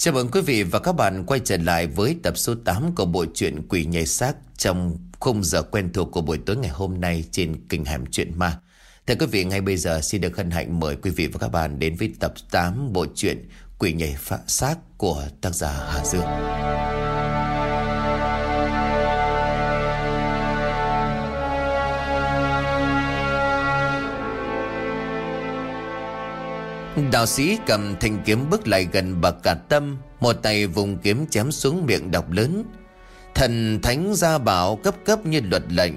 Chào mừng quý vị và các bạn quay trở lại với tập số 8 của bộ truyện Quỷ nhảy xác trong khung giờ quen thuộc của buổi tối ngày hôm nay trên kênh Hẻm Chuyện Ma. Thưa quý vị, ngay bây giờ xin được hân hạnh mời quý vị và các bạn đến với tập 8 bộ truyện Quỷ nhảy xác của tác giả Hà Dương. Đạo sĩ cầm thanh kiếm bước lại gần bậc cả tâm, Một tay vùng kiếm chém xuống miệng đọc lớn. Thần thánh gia bảo cấp cấp như luật lệnh,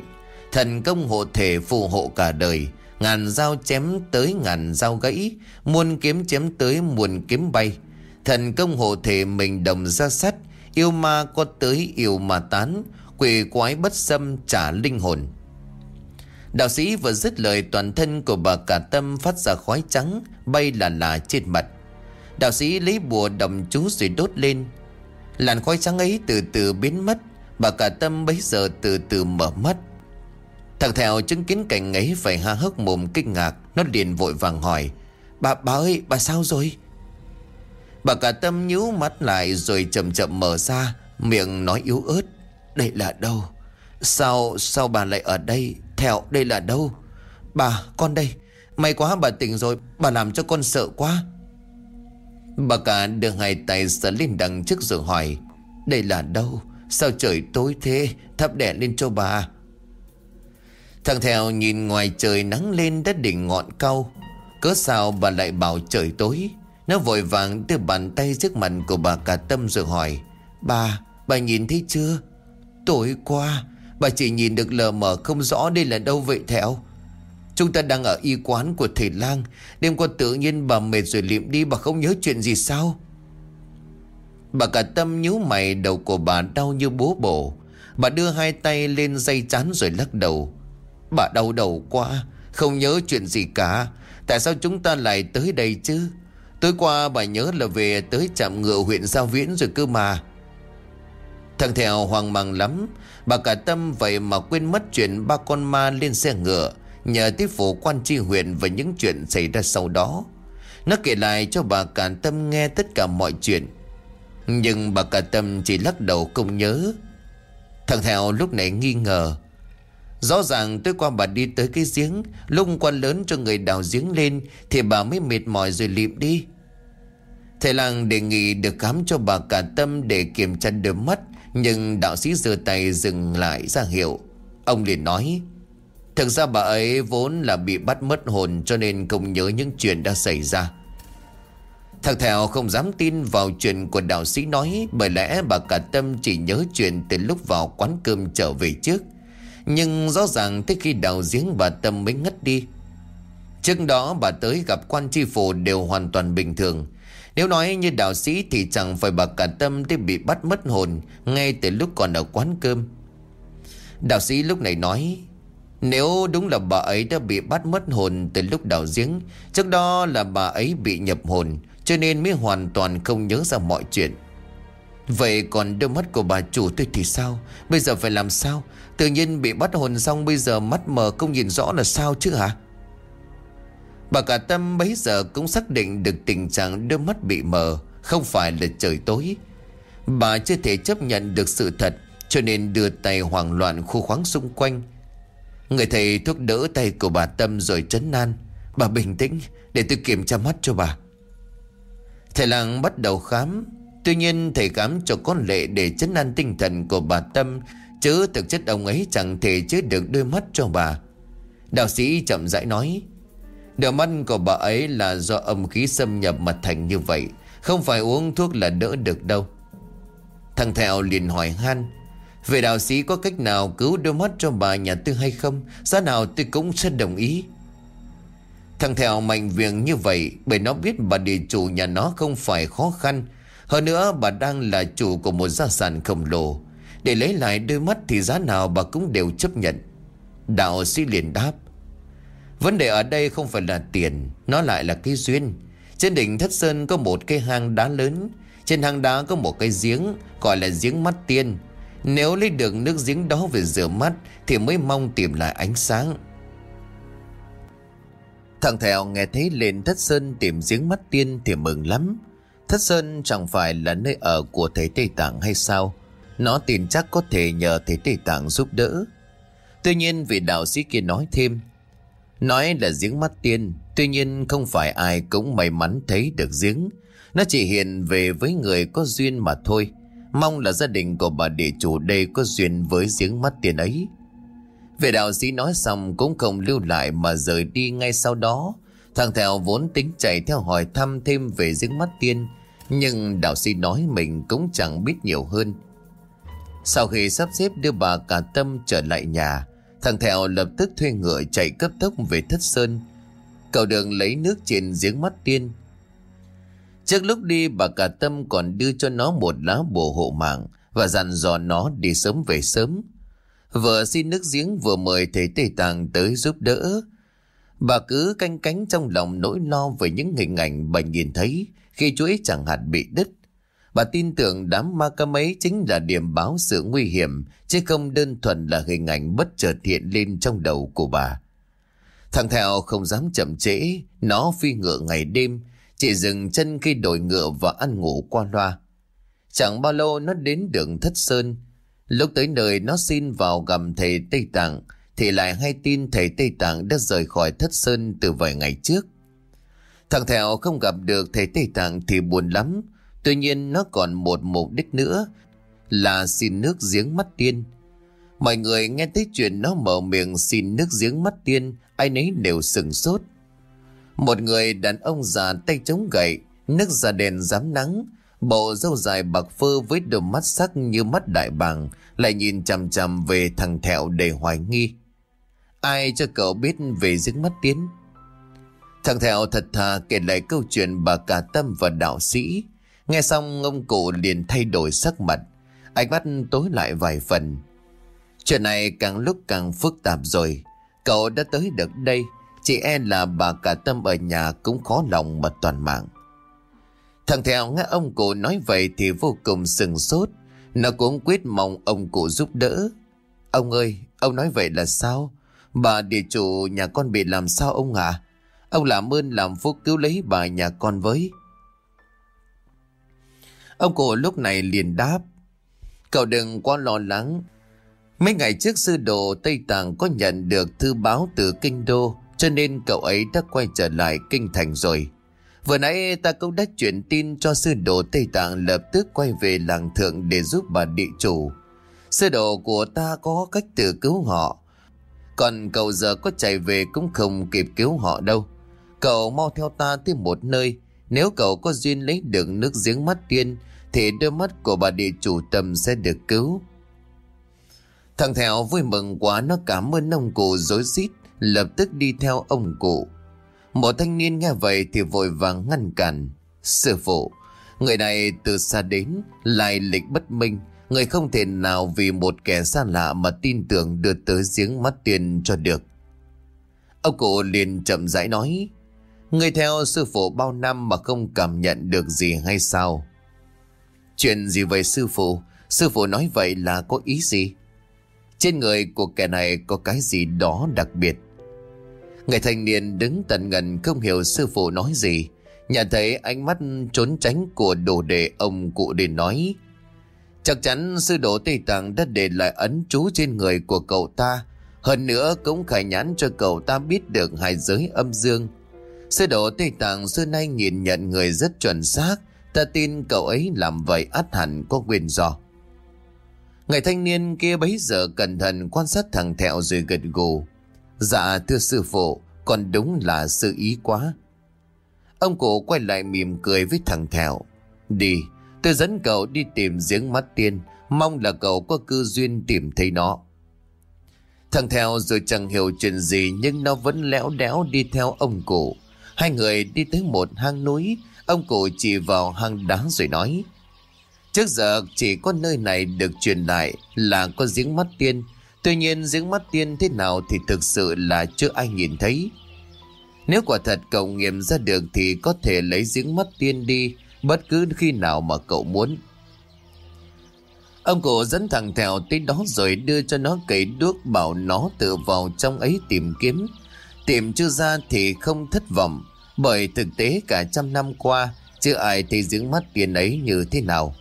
Thần công hộ thể phù hộ cả đời, Ngàn dao chém tới ngàn dao gãy, Muôn kiếm chém tới muôn kiếm bay. Thần công hộ thể mình đồng ra sắt, Yêu ma có tới yêu mà tán, Quỷ quái bất xâm trả linh hồn. Đạo sĩ vừa dứt lời toàn thân của bà cả tâm phát ra khói trắng bay là là trên mặt. Đạo sĩ lấy bùa đồng chú rồi đốt lên. Làn khói trắng ấy từ từ biến mất, bà cả tâm bấy giờ từ từ mở mắt. Thằng Thèo chứng kiến cảnh ấy phải ha hốc mồm kinh ngạc, nó liền vội vàng hỏi. Bà, bà ơi, bà sao rồi? Bà cả tâm nhíu mắt lại rồi chậm chậm mở ra, miệng nói yếu ớt. Đây là đâu? Sao, sao bà lại ở đây? Thẹo đây là đâu? Bà con đây. May quá bà tỉnh rồi Bà làm cho con sợ quá. Bà cả đưa hai tay sờ lên đằng trước rồi hỏi Đây là đâu? Sao trời tối thế? Thắp đèn lên cho bà. Thằng Thèo nhìn ngoài trời nắng lên đất đỉnh ngọn cao. Cớ sao bà lại bảo trời tối? Nó vội vàng đưa bàn tay trước mặt của bà cả tâm rồi hỏi Bà, bà nhìn thấy chưa? Tối qua Bà chỉ nhìn được lờ mờ không rõ đây là đâu vậy Thẹo Chúng ta đang ở y quán của thầy lang. Đêm qua tự nhiên bà mệt rồi liệm đi, Bà không nhớ chuyện gì sao? Bà cả tâm nhíu mày, Đầu của bà đau như bố bổ. Bà đưa hai tay lên dây chán rồi lắc đầu. Bà đau đầu quá, Không nhớ chuyện gì cả. Tại sao chúng ta lại tới đây chứ? Tối qua bà nhớ là về tới trạm ngựa huyện Giao Viễn rồi cơ mà. Thằng Thèo hoang mang lắm. Bà cả tâm vậy mà quên mất chuyện ba con ma lên xe ngựa, Nhờ tiếp phủ quan tri huyện và những chuyện xảy ra sau đó. Nó kể lại cho bà cả tâm nghe tất cả mọi chuyện. Nhưng bà cả tâm chỉ lắc đầu không nhớ. Thằng Thèo lúc này nghi ngờ. Rõ ràng tối qua bà đi tới cái giếng, Lúc quan lớn cho người đào giếng lên Thì bà mới mệt mỏi rồi lịm đi. Thầy làng đề nghị được khám cho bà cả tâm để kiểm tra đôi mắt nhưng đạo sĩ giơ tay dừng lại ra hiệu. Ông liền nói, Thực ra bà ấy vốn là bị bắt mất hồn Cho nên không nhớ những chuyện đã xảy ra. Thằng Thèo không dám tin vào chuyện của đạo sĩ nói, Bởi lẽ bà cả tâm chỉ nhớ chuyện từ lúc vào quán cơm trở về trước. Nhưng rõ ràng tới khi đào giếng bà Tâm mới ngất đi. Trước đó bà tới gặp quan tri phủ đều hoàn toàn bình thường nếu nói như đạo sĩ thì chẳng phải bà cả tâm đã bị bắt mất hồn ngay từ lúc còn ở quán cơm. Đạo sĩ lúc này nói, Nếu đúng là bà ấy đã bị bắt mất hồn từ lúc đào giếng, Trước đó là bà ấy bị nhập hồn, Cho nên mới hoàn toàn không nhớ ra mọi chuyện. Vậy còn đôi mắt của bà chủ tôi thì sao? Bây giờ phải làm sao? Tự nhiên bị bắt hồn xong bây giờ mắt mờ không nhìn rõ là sao chứ hả? Bà cả tâm bấy giờ cũng xác định được tình trạng đôi mắt bị mờ, Không phải là trời tối. Bà chưa thể chấp nhận được sự thật, Cho nên đưa tay hoảng loạn khu khoáng xung quanh. Người thầy thuốc đỡ tay của bà Tâm rồi trấn nan Bà bình tĩnh để tôi kiểm tra mắt cho bà. Thầy làng bắt đầu khám. Tuy nhiên thầy khám cho con lệ để chấn an tinh thần của bà Tâm, Chứ thực chất ông ấy chẳng thể chứa được đôi mắt cho bà. Đạo sĩ chậm rãi nói Đờ mắt của bà ấy là do âm khí xâm nhập mà thành như vậy. Không phải uống thuốc là đỡ được đâu. Thằng Thẹo liền hỏi han Về đạo sĩ có cách nào cứu đôi mắt cho bà nhà tư hay không? Giá nào tôi cũng sẽ đồng ý. Thằng Thẹo mạnh việc như vậy Bởi nó biết bà địa chủ nhà nó không phải khó khăn. Hơn nữa, bà đang là chủ của một gia sản khổng lồ. Để lấy lại đôi mắt thì giá nào bà cũng đều chấp nhận. Đạo sĩ liền đáp Vấn đề ở đây không phải là tiền, Nó lại là cái duyên Trên đỉnh Thất Sơn có một cái hang đá lớn Trên hang đá có một cái giếng, Gọi là giếng mắt tiên Nếu lấy được nước giếng đó về rửa mắt, Thì mới mong tìm lại ánh sáng Thằng Thèo nghe thấy lên Thất Sơn tìm giếng mắt tiên Thì mừng lắm Thất Sơn chẳng phải là nơi ở của thầy Tây Tạng hay sao? Nó tin chắc có thể nhờ thầy Tây Tạng giúp đỡ. Tuy nhiên vị đạo sĩ kia nói thêm. Nói là giếng mắt tiên, tuy nhiên không phải ai cũng may mắn thấy được giếng. Nó chỉ hiện về với người có duyên mà thôi. Mong là gia đình của bà địa chủ đây có duyên với giếng mắt tiên ấy. Về đạo sĩ nói xong cũng không lưu lại mà rời đi ngay sau đó. Thằng Thèo vốn tính chạy theo hỏi thăm thêm về giếng mắt tiên Nhưng đạo sĩ nói mình cũng chẳng biết nhiều hơn Sau khi sắp xếp đưa bà cả tâm trở lại nhà Thằng Thèo lập tức thuê ngựa chạy cấp tốc về Thất Sơn. Cầu đường lấy nước trên giếng mắt tiên Trước lúc đi, bà cả tâm còn đưa cho nó một lá bùa hộ mạng Và dặn dò nó đi sớm về sớm. Vừa xin nước giếng vừa mời thầy Tây Tàng tới giúp đỡ. Bà cứ canh cánh trong lòng nỗi lo về những hình ảnh bà nhìn thấy khi chuỗi chẳng hạt bị đứt. Bà tin tưởng đám ma cam ấy chính là điểm báo sự nguy hiểm, chứ không đơn thuần là hình ảnh bất chợt hiện lên trong đầu của bà. Thằng Thèo không dám chậm trễ, nó phi ngựa ngày đêm, chỉ dừng chân khi đổi ngựa và ăn ngủ qua loa. Chẳng bao lâu nó đến đường Thất Sơn. Lúc tới nơi nó xin vào gặp thầy Tây Tạng, thì lại hay tin thầy Tây Tạng đã rời khỏi Thất Sơn từ vài ngày trước. Thằng Thèo không gặp được thầy Tây Tạng thì buồn lắm. Tuy nhiên nó còn một mục đích nữa là xin nước giếng mắt tiên. Mọi người nghe thấy chuyện nó mở miệng xin nước giếng mắt tiên, ai nấy đều sừng sốt. Một người đàn ông già tay chống gậy, nước da đèn dám nắng, bộ râu dài bạc phơ với đôi mắt sắc như mắt đại bàng, lại nhìn chằm chằm về thằng Thẹo để hoài nghi. Ai cho cậu biết về giếng mắt tiến Thằng Thẹo thật thà kể lại câu chuyện bà cả tâm và đạo sĩ Nghe xong ông cụ liền thay đổi sắc mặt. Ánh mắt tối lại vài phần. Chuyện này càng lúc càng phức tạp rồi. Cậu đã tới được đây. Chị e là bà cả tâm ở nhà cũng khó lòng mà toàn mạng. Thằng theo nghe ông cụ nói vậy thì vô cùng sừng sốt. Nó cũng quyết mong ông cụ giúp đỡ. Ông ơi, ông nói vậy là sao? Bà địa chủ nhà con bị làm sao ông ạ? Ông làm ơn làm phúc cứu lấy bà nhà con với. Ông cụ lúc này liền đáp. Cậu đừng quá lo lắng. Mấy ngày trước sư đồ Tây Tạng có nhận được thư báo từ Kinh Đô cho nên cậu ấy đã quay trở lại Kinh Thành rồi. Vừa nãy ta cũng đã chuyển tin cho sư đồ Tây Tạng lập tức quay về làng thượng để giúp bà địa chủ. Sư đồ của ta có cách tự cứu họ. Còn cậu giờ có chạy về cũng không kịp cứu họ đâu. Cậu mau theo ta tới một nơi. Nếu cậu có duyên lấy được nước giếng mắt tiên, thì đôi mắt của bà địa chủ tâm sẽ được cứu. Thằng Thẹo vui mừng quá nó cảm ơn ông cụ dối rít lập tức đi theo ông cụ. Một thanh niên nghe vậy thì vội vàng ngăn cản. Sư phụ, người này từ xa đến, lại lịch bất minh, Người không thể nào vì một kẻ xa lạ mà tin tưởng đưa tới giếng mắt tiền cho được. Ông cụ liền chậm rãi nói. Người theo sư phụ bao năm mà không cảm nhận được gì hay sao? Chuyện gì vậy, sư phụ? Sư phụ nói vậy là có ý gì? Trên người của kẻ này có cái gì đó đặc biệt. Người thanh niên đứng tận ngần không hiểu sư phụ nói gì. Nhận thấy ánh mắt trốn tránh của đồ đệ, ông cụ để nói. Chắc chắn sư đồ Tây Tạng đã để lại ấn chú trên người của cậu ta. Hơn nữa cũng khai nhãn cho cậu ta biết được hai giới âm dương. Sư đồ Tây Tạng xưa nay nhìn nhận người rất chuẩn xác. Ta tin cậu ấy làm vậy át hẳn có quyền do. Người thanh niên kia bấy giờ cẩn thận quan sát thằng Thẹo rồi gật gù. Dạ thưa sư phụ, còn đúng là sự ý quá. Ông cụ quay lại mỉm cười với thằng Thẹo. Đi, Tôi dẫn cậu đi tìm giếng mắt tiên Mong là cậu có cơ duyên tìm thấy nó Thằng Thẹo rồi chẳng hiểu chuyện gì Nhưng nó vẫn lẽo đẽo đi theo ông cụ Hai người đi tới một hang núi Ông cụ chỉ vào hang đá rồi nói Trước giờ chỉ có nơi này được truyền lại Là có giếng mắt tiên. Tuy nhiên giếng mắt tiên thế nào Thì thực sự là chưa ai nhìn thấy. Nếu quả thật cậu nghiệm ra được Thì có thể lấy giếng mắt tiên đi Bất cứ khi nào mà cậu muốn. Ông cụ dẫn thằng Thèo tới đó rồi đưa cho nó cây đuốc bảo nó tự vào trong ấy tìm kiếm. Tìm chưa ra thì không thất vọng, bởi thực tế cả trăm năm qua, chưa ai thấy giếng mắt tiền ấy như thế nào.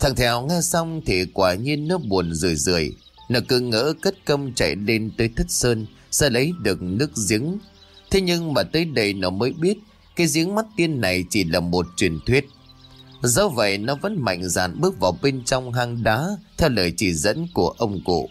Thằng Thèo nghe xong thì quả nhiên nó buồn rười rười Nó cứ ngỡ cất công chạy lên tới thất sơn Sẽ lấy được nước giếng. Thế nhưng mà tới đây nó mới biết Cái giếng mắt tiên này chỉ là một truyền thuyết. Do vậy nó vẫn mạnh dạn bước vào bên trong hang đá Theo lời chỉ dẫn của ông cụ.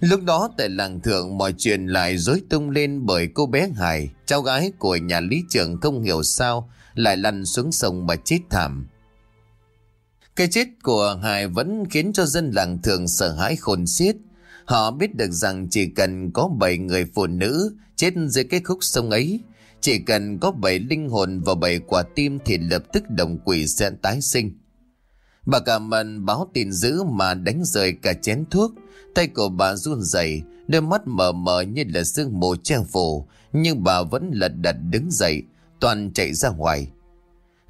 Lúc đó tại làng thượng mọi chuyện lại rối tung lên bởi cô bé Hải, cháu gái của nhà lý trưởng không hiểu sao lại lăn xuống sông mà chết thảm. Cái chết của Hải vẫn khiến cho dân làng thượng sợ hãi khôn xiết. Họ biết được rằng chỉ cần có 7 người phụ nữ chết dưới cái khúc sông ấy, chỉ cần có 7 linh hồn và 7 quả tim thì lập tức đồng quỷ sẽ tái sinh. Bà cảm ơn báo tin dữ mà đánh rời cả chén thuốc, tay của bà run rẩy, đôi mắt mờ mờ như là sương mù che phủ, nhưng bà vẫn lật đật đứng dậy, toàn chạy ra ngoài.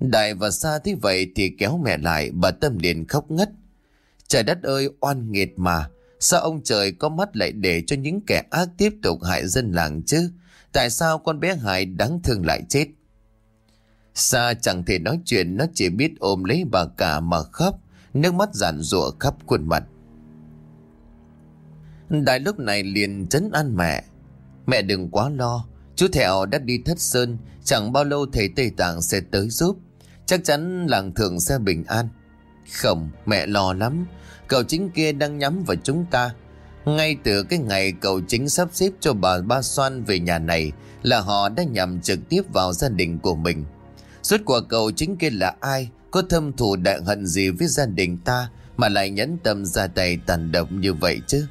Đại và xa thế vậy thì kéo mẹ lại, bà Tâm liền khóc ngất. Trời đất ơi, oan nghiệt mà, sao ông trời có mắt lại để cho những kẻ ác tiếp tục hại dân làng chứ? Tại sao con bé Hải đáng thương lại chết? Sa chẳng thể nói chuyện, nó chỉ biết ôm lấy bà cả mà khóc, nước mắt giản rụa khắp khuôn mặt. Đại lúc này liền chấn an mẹ. Mẹ đừng quá lo, chú Thẹo đã đi thất sơn, chẳng bao lâu thầy Tây Tạng sẽ tới giúp. Chắc chắn làng thường sẽ bình an. Không, mẹ lo lắm, cậu chính kia đang nhắm vào chúng ta. Ngay từ cái ngày cậu chính sắp xếp cho bà Ba xoan về nhà này là họ đã nhằm trực tiếp vào gia đình của mình. Suốt cuộc cậu chính kia là ai, có thâm thù đại hận gì với gia đình ta mà lại nhẫn tâm ra tay tàn độc như vậy chứ?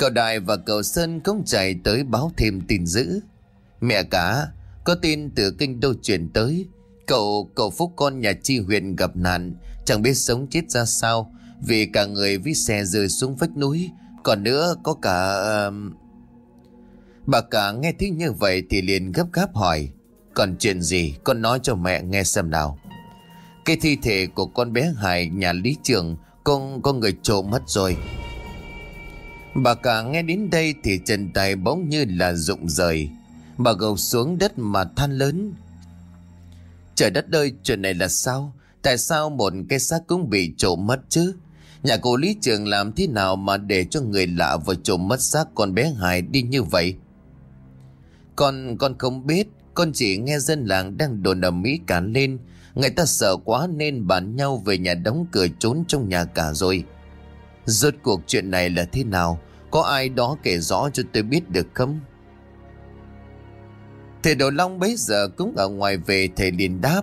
Cậu Đại và cậu Sơn cũng chạy tới báo thêm tin dữ. Mẹ cả, có tin từ kinh đô truyền tới. Cậu, cậu Phúc con nhà chi huyện gặp nạn, chẳng biết sống chết ra sao, vì cả người với xe rơi xuống vách núi. Còn nữa có cả... Uh... Bà cả nghe thấy như vậy thì liền gấp gáp hỏi. Còn chuyện gì con nói cho mẹ nghe xem nào. Cái thi thể của con bé Hải nhà lý trường con có người trộm mất rồi. Bà cả nghe đến đây thì chân tay bỗng như là rụng rời. Bà gục xuống đất mà than lớn. Trời đất ơi, chuyện này là sao? Tại sao một cái xác cũng bị trộm mất chứ? Nhà cô Lý Trường làm thế nào mà để cho người lạ vào trộm mất xác con bé Hải đi như vậy? Con, con không biết. Con chỉ nghe dân làng đang đồn ầm mỹ cả lên. Người ta sợ quá nên bàn nhau về nhà đóng cửa trốn trong nhà cả rồi. Rốt cuộc chuyện này là thế nào? Có ai đó kể rõ cho tôi biết được không? Thầy Đồ Long bấy giờ cũng ở ngoài về, thầy liền đáp.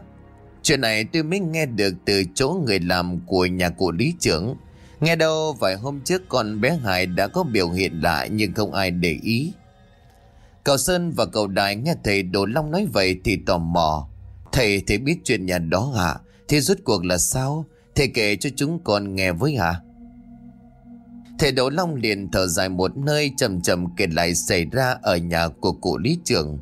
Chuyện này tôi mới nghe được từ chỗ người làm của nhà cụ lý trưởng. Nghe đâu vài hôm trước con bé Hải đã có biểu hiện lạ nhưng không ai để ý. Cậu Sơn và cậu Đại nghe thầy Đồ Long nói vậy thì tò mò. Thầy thầy biết chuyện nhà đó hả? thì rốt cuộc là sao? Thầy kể cho chúng con nghe với hả? Thầy Đỗ Long liền thở dài một nơi chầm chậm kể lại xảy ra ở nhà của cụ lý trưởng.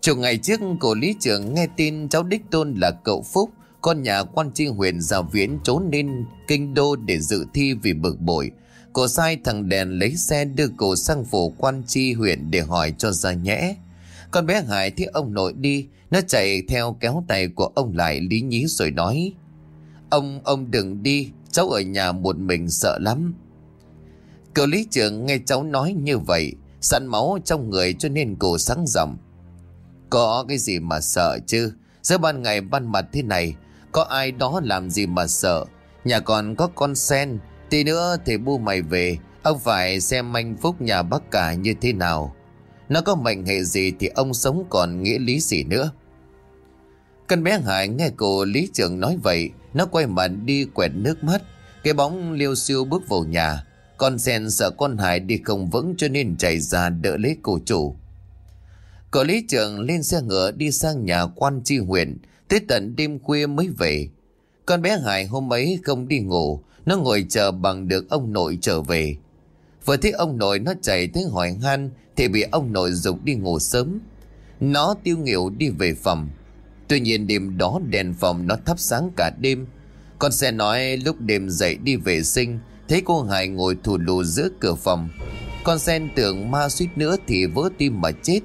Chục ngày trước, cụ lý trưởng nghe tin cháu Đích Tôn là cậu Phúc, con nhà quan tri huyện Giáo Viễn trốn lên kinh đô để dự thi vì bực bội. Cô sai thằng đèn lấy xe đưa cô sang phủ quan tri huyện để hỏi cho ra nhẽ. Con bé Hải thấy ông nội đi, nó chạy theo kéo tay của ông lại lý nhí rồi nói. Ông, ông đừng đi, cháu ở nhà một mình sợ lắm. Cậu lý trưởng nghe cháu nói như vậy, sẵn máu trong người cho nên cổ sáng rộng. Có cái gì mà sợ chứ, giữa ban ngày ban mặt thế này, có ai đó làm gì mà sợ. Nhà còn có con sen, tí nữa thì bu mày về, ông phải xem manh phúc nhà bác cả như thế nào. Nó có mệnh hệ gì thì ông sống còn nghĩa lý gì nữa. Con bé Hải nghe cô lý trưởng nói vậy, nó quay mặt đi quẹt nước mắt. Cái bóng liêu siêu bước vào nhà. Con sen sợ con Hải đi không vững Cho nên chạy ra đỡ lấy cổ chủ. Cậu lý trưởng lên xe ngựa Đi sang nhà quan tri huyện. Tới tận đêm khuya mới về. Con bé Hải hôm ấy không đi ngủ. Nó ngồi chờ bằng được ông nội trở về. Vừa thấy ông nội nó chạy tới hỏi han Thì bị ông nội dục đi ngủ sớm. Nó tiêu nghỉu đi về phòng. Tuy nhiên đêm đó đèn phòng nó thắp sáng cả đêm. Con xe nói lúc đêm dậy đi vệ sinh, Thấy cô Hải ngồi thù lù giữa cửa phòng. Con sen tưởng ma suýt nữa thì vỡ tim mà chết.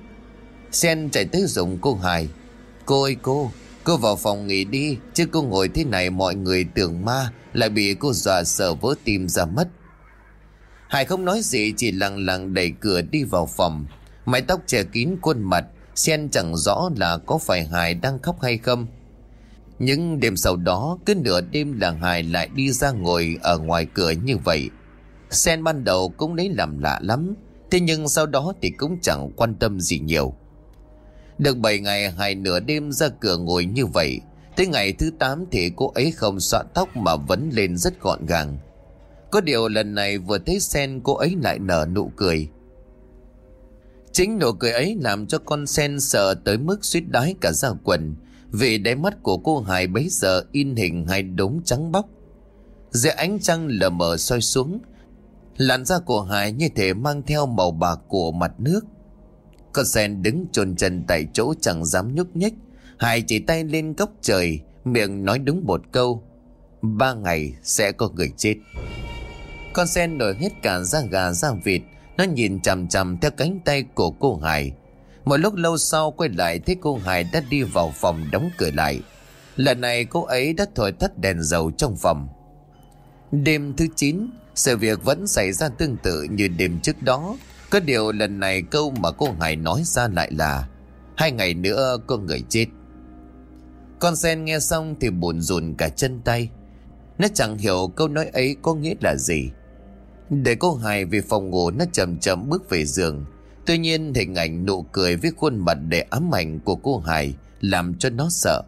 Sen chạy tới dùng cô Hải, Cô ơi cô Cô vào phòng nghỉ đi, Chứ cô ngồi thế này mọi người tưởng ma Lại bị cô dọa sợ vỡ tim ra mất. Hải không nói gì, Chỉ lặng lặng đẩy cửa đi vào phòng. Mái tóc che kín khuôn mặt Sen chẳng rõ là có phải Hải đang khóc hay không. Nhưng đêm sau đó, Cứ nửa đêm là Hải lại đi ra ngồi Ở ngoài cửa như vậy. Sen ban đầu cũng lấy làm lạ lắm, Thế nhưng sau đó thì cũng chẳng quan tâm gì nhiều. Được 7 ngày, Hải nửa đêm ra cửa ngồi như vậy. Tới ngày thứ 8 thì cô ấy không xõa tóc mà vẫn lên rất gọn gàng. Có điều lần này vừa thấy sen, cô ấy lại nở nụ cười. Chính nụ cười ấy làm cho con sen sợ tới mức suýt đái cả da quần, Vì đáy mắt của cô Hải bấy giờ in hình hai đống trắng bóc. Dưới ánh trăng lờ mờ soi xuống, Làn da của Hải như thể mang theo màu bạc của mặt nước. Con sen đứng chôn chân tại chỗ chẳng dám nhúc nhích. Hải chỉ tay lên góc trời, Miệng nói đúng một câu, Ba ngày sẽ có người chết. Con sen nổi hết cả da gà da vịt nó nhìn chằm chằm theo cánh tay của cô Hải. Một lúc lâu sau quay lại thấy cô Hải đã đi vào phòng đóng cửa lại. Lần này cô ấy đã thổi tắt đèn dầu trong phòng. Đêm thứ 9 Sự việc vẫn xảy ra tương tự như đêm trước đó. Có điều lần này câu mà cô Hải nói ra lại là, Hai ngày nữa có người chết. Con sen nghe xong thì buồn rùn cả chân tay. Nó chẳng hiểu câu nói ấy có nghĩa là gì. Để cô Hải về phòng ngủ, nó chậm chậm bước về giường. Tuy nhiên, hình ảnh nụ cười với khuôn mặt để ám ảnh của cô Hải Làm cho nó sợ.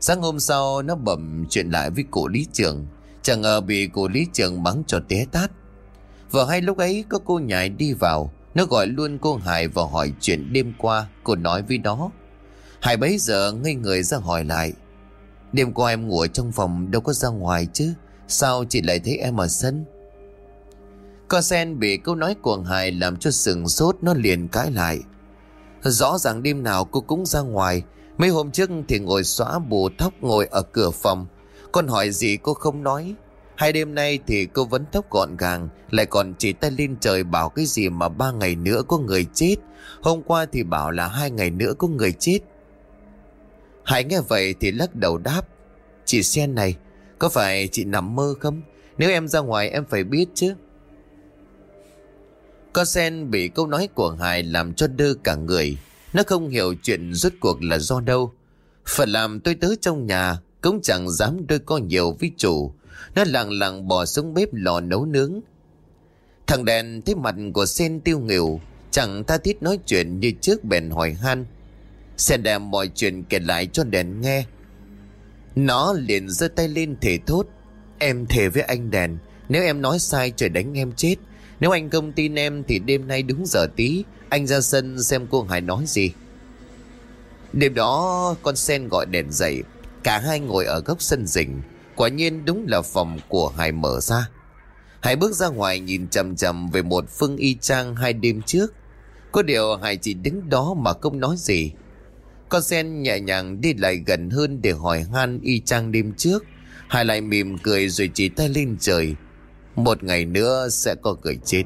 Sáng hôm sau, nó bẩm chuyện lại với cụ lý trường. Chẳng ngờ bị cụ lý trường bắn cho té tát. Vừa hay lúc ấy, có cô nhài đi vào. Nó gọi luôn cô Hải và hỏi chuyện đêm qua, Cô nói với nó. Hải bấy giờ ngây người ra hỏi lại. Đêm qua em ngủ trong phòng, đâu có ra ngoài chứ? Sao chị lại thấy em ở sân? Con sen bị câu nói của Hải làm cho sừng sốt, Nó liền cãi lại. Rõ ràng đêm nào cô cũng ra ngoài. Mấy hôm trước thì ngồi xóa bù tóc ngồi ở cửa phòng. Con hỏi gì cô không nói. Hai đêm nay thì cô vẫn tóc gọn gàng, Lại còn chỉ tay lên trời bảo cái gì mà ba ngày nữa có người chết. Hôm qua thì bảo là hai ngày nữa có người chết. Hải nghe vậy thì lắc đầu đáp, Chị Sen này, Có phải chị nằm mơ không? Nếu em ra ngoài em phải biết chứ. Con Sen bị câu nói của Hải làm cho đơ cả người. Nó không hiểu chuyện rốt cuộc là do đâu. Phải làm tôi tớ trong nhà, Cũng chẳng dám đôi co nhiều với chủ. Nó lặng lặng bỏ xuống bếp lò nấu nướng. Thằng đèn thấy mặt của sen tiêu nghỉu Chẳng tha thiết nói chuyện như trước bèn hỏi han. Sen đem mọi chuyện kể lại cho đèn nghe. Nó liền giơ tay lên thể thốt, Em thề với anh đèn, Nếu em nói sai trời đánh em chết nếu anh không tin em thì đêm nay đúng giờ tí, Anh ra sân xem cô Hải nói gì. Đêm đó, con sen gọi đèn dậy. Cả hai ngồi ở góc sân rình. Quả nhiên đúng là phòng của Hải mở ra. Hải bước ra ngoài nhìn chầm chầm về một phương y trang hai đêm trước. Có điều Hải chỉ đứng đó mà không nói gì. Con sen nhẹ nhàng đi lại gần hơn để hỏi han y trang đêm trước. Hải lại mỉm cười rồi chỉ tay lên trời. Một ngày nữa sẽ có người chết.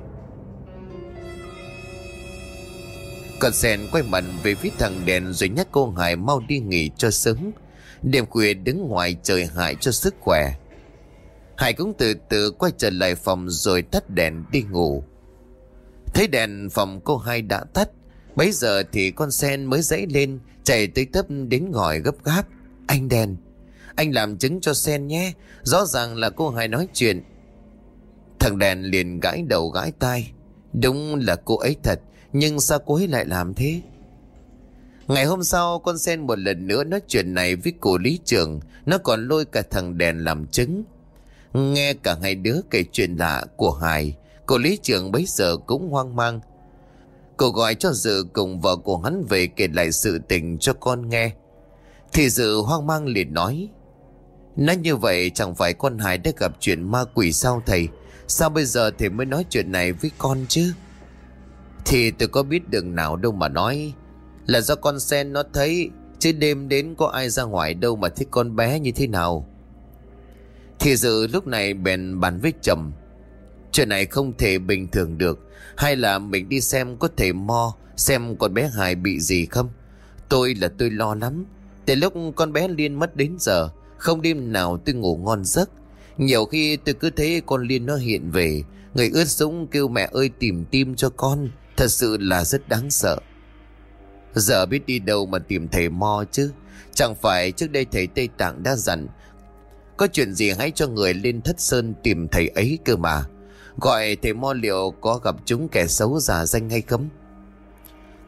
Con sen quay mặt về phía thằng đèn rồi nhắc cô Hải mau đi nghỉ cho sớm. Đêm khuya đứng ngoài trời hại cho sức khỏe. Hải cũng từ từ quay trở lại phòng rồi tắt đèn đi ngủ. Thấy đèn phòng cô hai đã tắt, Bấy giờ thì con sen mới dãy lên, Chạy tới tấp đến ngồi gấp gáp. Anh đèn, Anh làm chứng cho sen nhé. Rõ ràng là cô hai nói chuyện. Thằng đèn liền gãi đầu gãi tai. Đúng là cô ấy thật, Nhưng sao cô ấy lại làm thế? Ngày hôm sau, con sen một lần nữa nói chuyện này với cô lý trưởng Nó còn lôi cả thằng đèn làm chứng. Nghe cả hai đứa kể chuyện lạ của Hải, Cô lý trưởng bấy giờ cũng hoang mang. Cô gọi cho Dự cùng vợ của hắn về kể lại sự tình cho con nghe. Thì Dự hoang mang liền nói Nói như vậy chẳng phải con Hải đã gặp chuyện ma quỷ sao thầy? Sao bây giờ thầy mới nói chuyện này với con chứ? Thì tôi có biết đường nào đâu mà nói. Là do con sen nó thấy, Chứ đêm đến có ai ra ngoài đâu mà thấy con bé như thế nào. Thì dự lúc này bèn bàn với chồng Chuyện này không thể bình thường được. Hay là mình đi xem có thể mo, Xem con bé Hải bị gì không? Tôi là tôi lo lắm. Từ lúc con bé Liên mất đến giờ, Không đêm nào tôi ngủ ngon giấc. Nhiều khi tôi cứ thấy con Liên nó hiện về, Người ướt sũng kêu mẹ ơi tìm tim cho con, Thật sự là rất đáng sợ. Giờ biết đi đâu mà tìm thầy Mo chứ? Chẳng phải trước đây thầy Tây Tạng đã dặn, Có chuyện gì hãy cho người lên thất sơn tìm thầy ấy cơ mà. Gọi thầy Mo liệu có gặp chúng kẻ xấu giả danh hay không?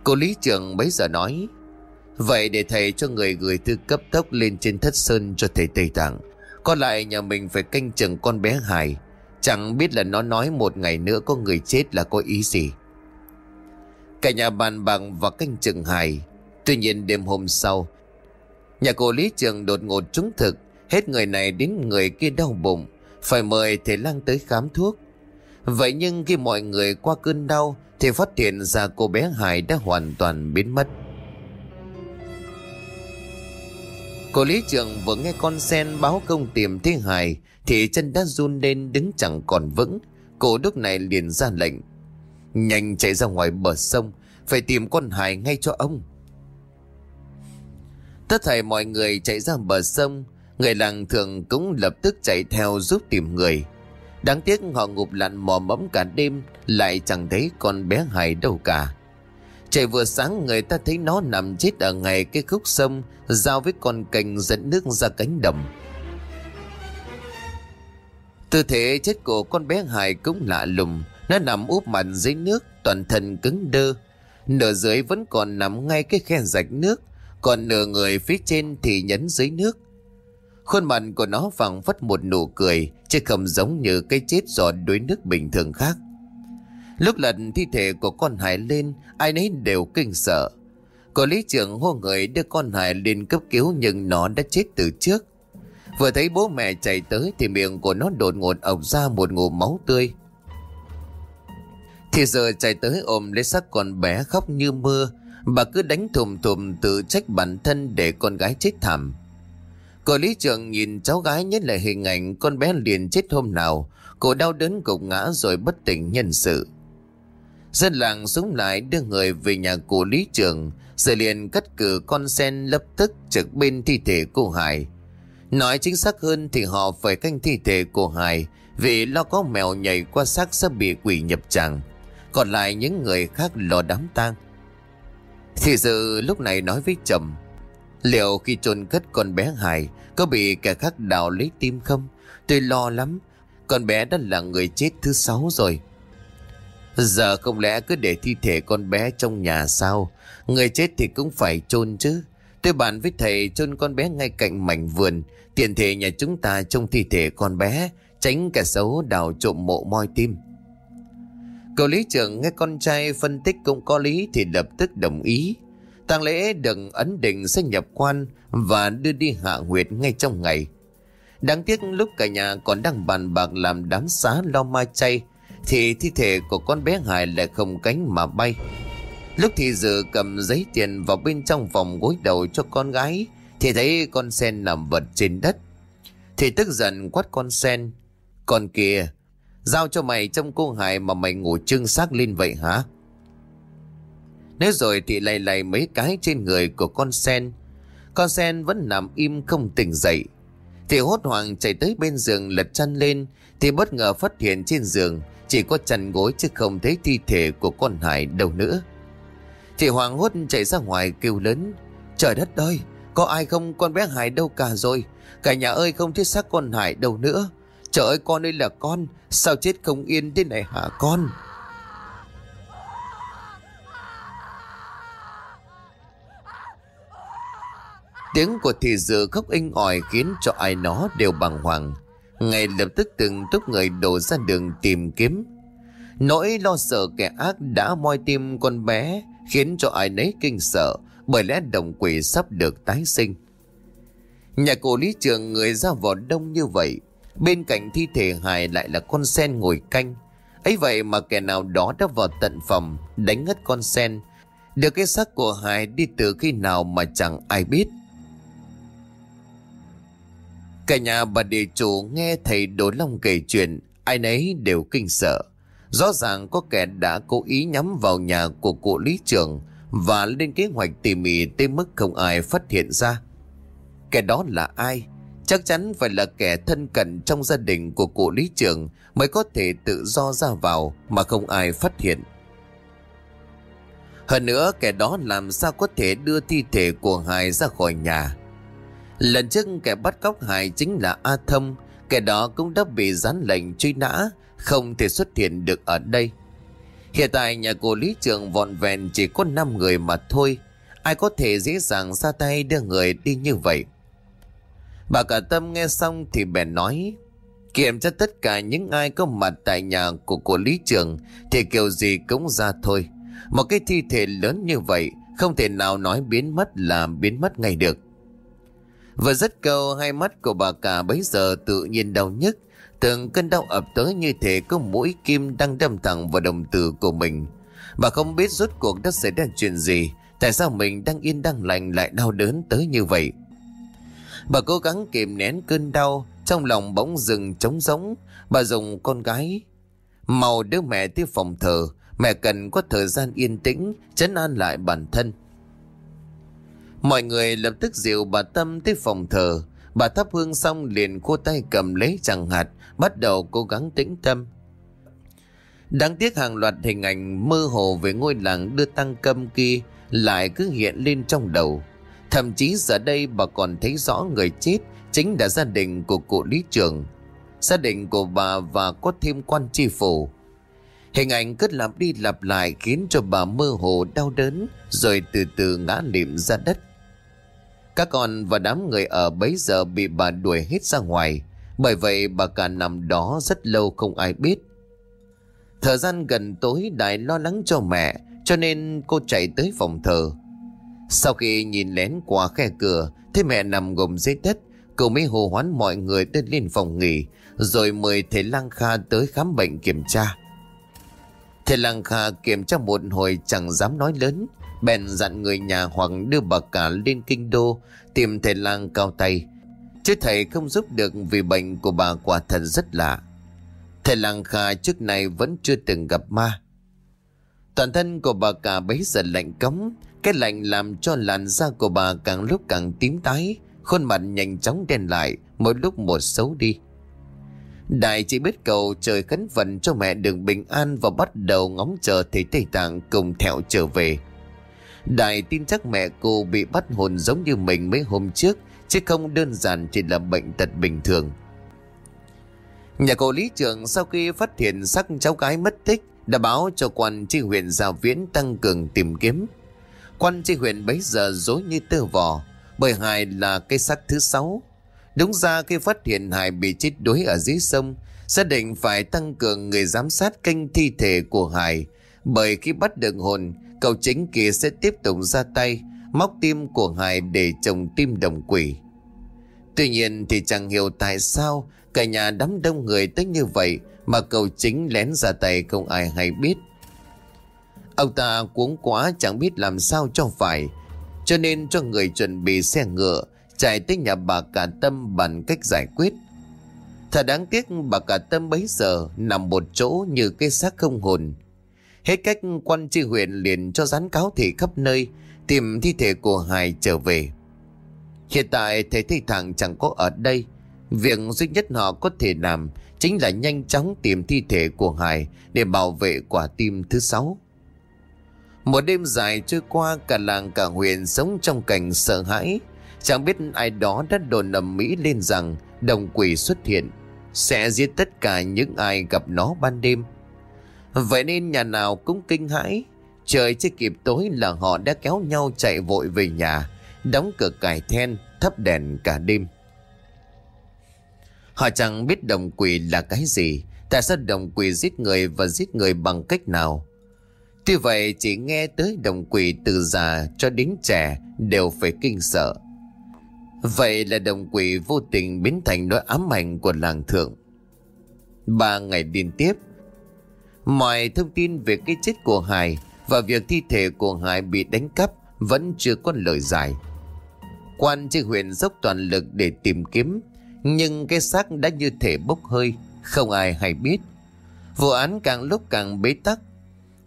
Cô lý trưởng bấy giờ nói, Vậy để thầy cho người gửi thư cấp tốc lên trên thất sơn cho thầy Tây Tạng. Còn lại nhà mình phải canh chừng con bé Hải. Chẳng biết là nó nói một ngày nữa có người chết là có ý gì. Cả nhà bàn bằng và canh chừng Hải. Tuy nhiên đêm hôm sau, Nhà cô Lý Trường đột ngột trúng thực. Hết người này đến người kia đau bụng. Phải mời thầy lang tới khám thuốc. Vậy nhưng khi mọi người qua cơn đau, Thì phát hiện ra cô bé Hải đã hoàn toàn biến mất. Cô Lý Trưởng vừa nghe con sen báo công tìm thấy Hải Thì chân đã run lên đứng chẳng còn vững. Cô lúc này liền ra lệnh. Nhanh chạy ra ngoài bờ sông, Phải tìm con Hải ngay cho ông. Tất thảy mọi người chạy ra bờ sông, Người làng thường cũng lập tức chạy theo giúp tìm người. Đáng tiếc họ ngụp lặn mò mẫm cả đêm, Lại chẳng thấy con bé Hải đâu cả. Trời vừa sáng, người ta thấy nó nằm chết ở ngay cái khúc sông, Giao với con cành dẫn nước ra cánh đồng. Tư thế chết của con bé Hải cũng lạ lùng. Nó nằm úp mặt dưới nước, Toàn thân cứng đơ. Nửa dưới vẫn còn nằm ngay cái khe rạch nước, Còn nửa người phía trên thì nhấn dưới nước. Khuôn mặt của nó phẳng phất một nụ cười, Chứ không giống như cái chết giọt đuối nước bình thường khác. Lúc lần thi thể của con Hải lên, Ai nấy đều kinh sợ. Cô lý trưởng hô người đưa con Hải lên cấp cứu Nhưng nó đã chết từ trước. Vừa thấy bố mẹ chạy tới Thì miệng của nó đột ngột ọc ra một ngụm máu tươi. Thì giờ chạy tới ôm lấy xác con bé khóc như mưa. Bà cứ đánh thùm thùm tự trách bản thân để con gái chết thảm. Cô lý trưởng nhìn cháu gái nhất là hình ảnh con bé liền chết hôm nào. Cô đau đớn gục ngã rồi bất tỉnh nhân sự. Dân làng xuống lại đưa người về nhà của lý trưởng Rồi liền cắt cử con sen lập tức trực bên thi thể cô Hải. Nói chính xác hơn thì họ phải canh thi thể của Hải, Vì lo có mèo nhảy qua xác sẽ bị quỷ nhập tràng. Còn lại những người khác lo đám tang. Thì dự lúc này nói với chồng, Liệu khi chôn cất con bé Hải, Có bị kẻ khác đào lấy tim không? Tôi lo lắm, Con bé đã là người chết thứ sáu rồi. Giờ không lẽ cứ để thi thể con bé trong nhà sao? Người chết thì cũng phải chôn chứ. Tôi bàn với thầy chôn con bé ngay cạnh mảnh vườn. Tiền thể nhà chúng ta trong thi thể con bé, Tránh kẻ xấu đào trộm mộ moi tim. Cậu lý trưởng nghe con trai phân tích cũng có lý Thì lập tức đồng ý. Tang lễ được ấn định sẽ nhập quan Và đưa đi hạ huyệt ngay trong ngày. Đáng tiếc lúc cả nhà còn đang bàn bạc làm đám xá lo ma chay thì thi thể của con bé Hải lại không cánh mà bay. Lúc thì dự cầm giấy tiền vào bên trong vòng gối đầu cho con gái, Thì thấy con sen nằm vật trên đất. Thì tức giận quát con sen, Con kia, Giao cho mày trong cô Hải mà mày ngủ trưng xác lên vậy hả? Nếu rồi thì lay lay mấy cái trên người của con sen. Con sen vẫn nằm im không tỉnh dậy. Thì hốt hoảng chạy tới bên giường lật chăn lên, Thì bất ngờ phát hiện trên giường chỉ có chăn gối chứ không thấy thi thể của con Hải đâu nữa. Thì Hoàng hốt chạy ra ngoài kêu lớn, Trời đất ơi, Có ai không? Con bé Hải đâu cả rồi? Cả nhà ơi, không thấy xác con Hải đâu nữa. Trời ơi, con đây là con, Sao chết không yên thế này hả con? Tiếng của thị dự khóc inh ỏi khiến cho ai nó đều bàng hoàng. Ngay lập tức từng túc người đổ ra đường tìm kiếm. Nỗi lo sợ kẻ ác đã moi tim con bé khiến cho ai nấy kinh sợ bởi lẽ đồng quỷ sắp được tái sinh. Nhà cổ lý trường người ra vỏ đông như vậy, bên cạnh thi thể hài lại là con sen ngồi canh. ấy vậy mà kẻ nào đó đã vào tận phòng đánh ngất con sen, được cái xác của hài đi từ khi nào mà chẳng ai biết. Cả nhà bà địa chủ nghe thầy Đỗ Long kể chuyện, Ai nấy đều kinh sợ. Rõ ràng có kẻ đã cố ý nhắm vào nhà của cụ lý trưởng và lên kế hoạch tỉ mỉ tới mức không ai phát hiện ra. Kẻ đó là ai? Chắc chắn phải là kẻ thân cận trong gia đình của cụ lý trưởng mới có thể tự do ra vào mà không ai phát hiện. Hơn nữa kẻ đó làm sao có thể đưa thi thể của Hải ra khỏi nhà. Lần trước kẻ bắt cóc Hải chính là A Thông, kẻ đó cũng đã bị gián lệnh truy nã, không thể xuất hiện được ở đây. Hiện tại nhà cô lý trường vọn vẹn chỉ có 5 người mà thôi, ai có thể dễ dàng ra tay đưa người đi như vậy. Bà cả tâm nghe xong thì bèn nói, kiểm tra tất cả những ai có mặt tại nhà của cô lý trường thì kiểu gì cũng ra thôi. Một cái thi thể lớn như vậy không thể nào nói biến mất là biến mất ngay được và rất câu, hai mắt của bà cả bấy giờ tự nhiên đau nhức. Từng cơn đau ập tới như thể có mũi kim đang đâm thẳng vào đồng tử của mình. Bà không biết rốt cuộc đã xảy ra chuyện gì. Tại sao mình đang yên đang lành lại đau đớn tới như vậy? Bà cố gắng kìm nén cơn đau, Trong lòng bỗng dừng trống rỗng. Bà dùng con gái. Màu đứa mẹ tới phòng thờ, Mẹ cần có thời gian yên tĩnh, Chấn an lại bản thân. Mọi người lập tức dìu bà Tâm tới phòng thờ. Bà thắp hương xong liền cô tay cầm lấy chẳng hạt, Bắt đầu cố gắng tĩnh tâm. Đáng tiếc hàng loạt hình ảnh mơ hồ về ngôi làng đưa tăng câm kia Lại cứ hiện lên trong đầu. Thậm chí giờ đây bà còn thấy rõ người chết Chính là gia đình của cụ lý trường. Gia đình của bà và có thêm quan tri phủ. Hình ảnh cứ lặp đi lặp lại khiến cho bà mơ hồ, đau đớn, Rồi từ từ ngã liệm ra đất. Các con và đám người ở bấy giờ bị bà đuổi hết ra ngoài. Bởi vậy bà cả nằm đó rất lâu không ai biết. Thời gian gần tối Đại lo lắng cho mẹ, Cho nên cô chạy tới phòng thờ. Sau khi nhìn lén qua khe cửa, Thấy mẹ nằm gồm dưới đất cô mới hồ hoán mọi người tới lên phòng nghỉ, Rồi mời thầy Lang Kha tới khám bệnh kiểm tra. Thầy Lang Kha kiểm tra một hồi, chẳng dám nói lớn. Bèn dặn người nhà hoàng đưa bà cả lên kinh đô, Tìm thầy lang cao tay. Chứ thầy không giúp được vì bệnh của bà quả thật rất lạ. Thầy lang Kha trước này vẫn chưa từng gặp ma. Toàn thân của bà cả bấy giờ lạnh cống, Cái lạnh làm cho làn da của bà càng lúc càng tím tái, Khuôn mặt nhanh chóng đen lại, Mỗi lúc một xấu đi. Đại chỉ biết cầu trời khấn vận cho mẹ đường bình an và bắt đầu ngóng chờ thầy Tây Tạng cùng thẹo trở về. Đại tin chắc mẹ cô bị bắt hồn giống như mình mấy hôm trước, chứ không đơn giản chỉ là bệnh tật bình thường. Nhà cô lý trưởng sau khi phát hiện xác cháu gái mất tích đã báo cho quan tri huyện Gia Viễn tăng cường tìm kiếm. Quan tri huyện bấy giờ dối như tơ vò, bởi Hải là cây xác thứ sáu Đúng ra khi phát hiện Hải bị chết đuối ở dưới sông, gia đình phải tăng cường người giám sát kênh thi thể của Hải. Bởi khi bắt được hồn, cậu chính kia sẽ tiếp tục ra tay, móc tim của Hải để trồng tim đồng quỷ. Tuy nhiên thì chẳng hiểu tại sao cả nhà đám đông người tới như vậy mà cậu chính lén ra tay không ai hay biết. Ông ta cuống quá chẳng biết làm sao cho phải, cho nên cho người chuẩn bị xe ngựa chạy tới nhà bà cả tâm bằng cách giải quyết. Thật đáng tiếc bà cả tâm bấy giờ nằm một chỗ như cái xác không hồn. Hết cách quan tri huyện liền cho dán cáo thị khắp nơi tìm thi thể của Hải trở về. Hiện tại thầy thầy thằng chẳng có ở đây. Việc duy nhất họ có thể làm chính là nhanh chóng tìm thi thể của Hải để bảo vệ quả tim thứ sáu. Một đêm dài trôi qua cả làng cả huyện sống trong cảnh sợ hãi Chẳng biết ai đó đã đồn ầm mỹ lên rằng đồng quỷ xuất hiện, sẽ giết tất cả những ai gặp nó ban đêm. Vậy nên nhà nào cũng kinh hãi, trời chưa kịp tối là họ đã kéo nhau chạy vội về nhà, đóng cửa cải then, thắp đèn cả đêm. Họ chẳng biết đồng quỷ là cái gì, tại sao đồng quỷ giết người và giết người bằng cách nào. Tuy vậy chỉ nghe tới đồng quỷ từ già cho đến trẻ đều phải kinh sợ. Vậy là đồng quỷ vô tình biến thành nỗi ám ảnh của làng thượng. Ba ngày liên tiếp, mọi thông tin về cái chết của Hải và việc thi thể của Hải bị đánh cắp vẫn chưa có lời giải. Quan tri huyện dốc toàn lực để tìm kiếm, nhưng cái xác đã như thể bốc hơi. Không ai hay biết Vụ án càng lúc càng bế tắc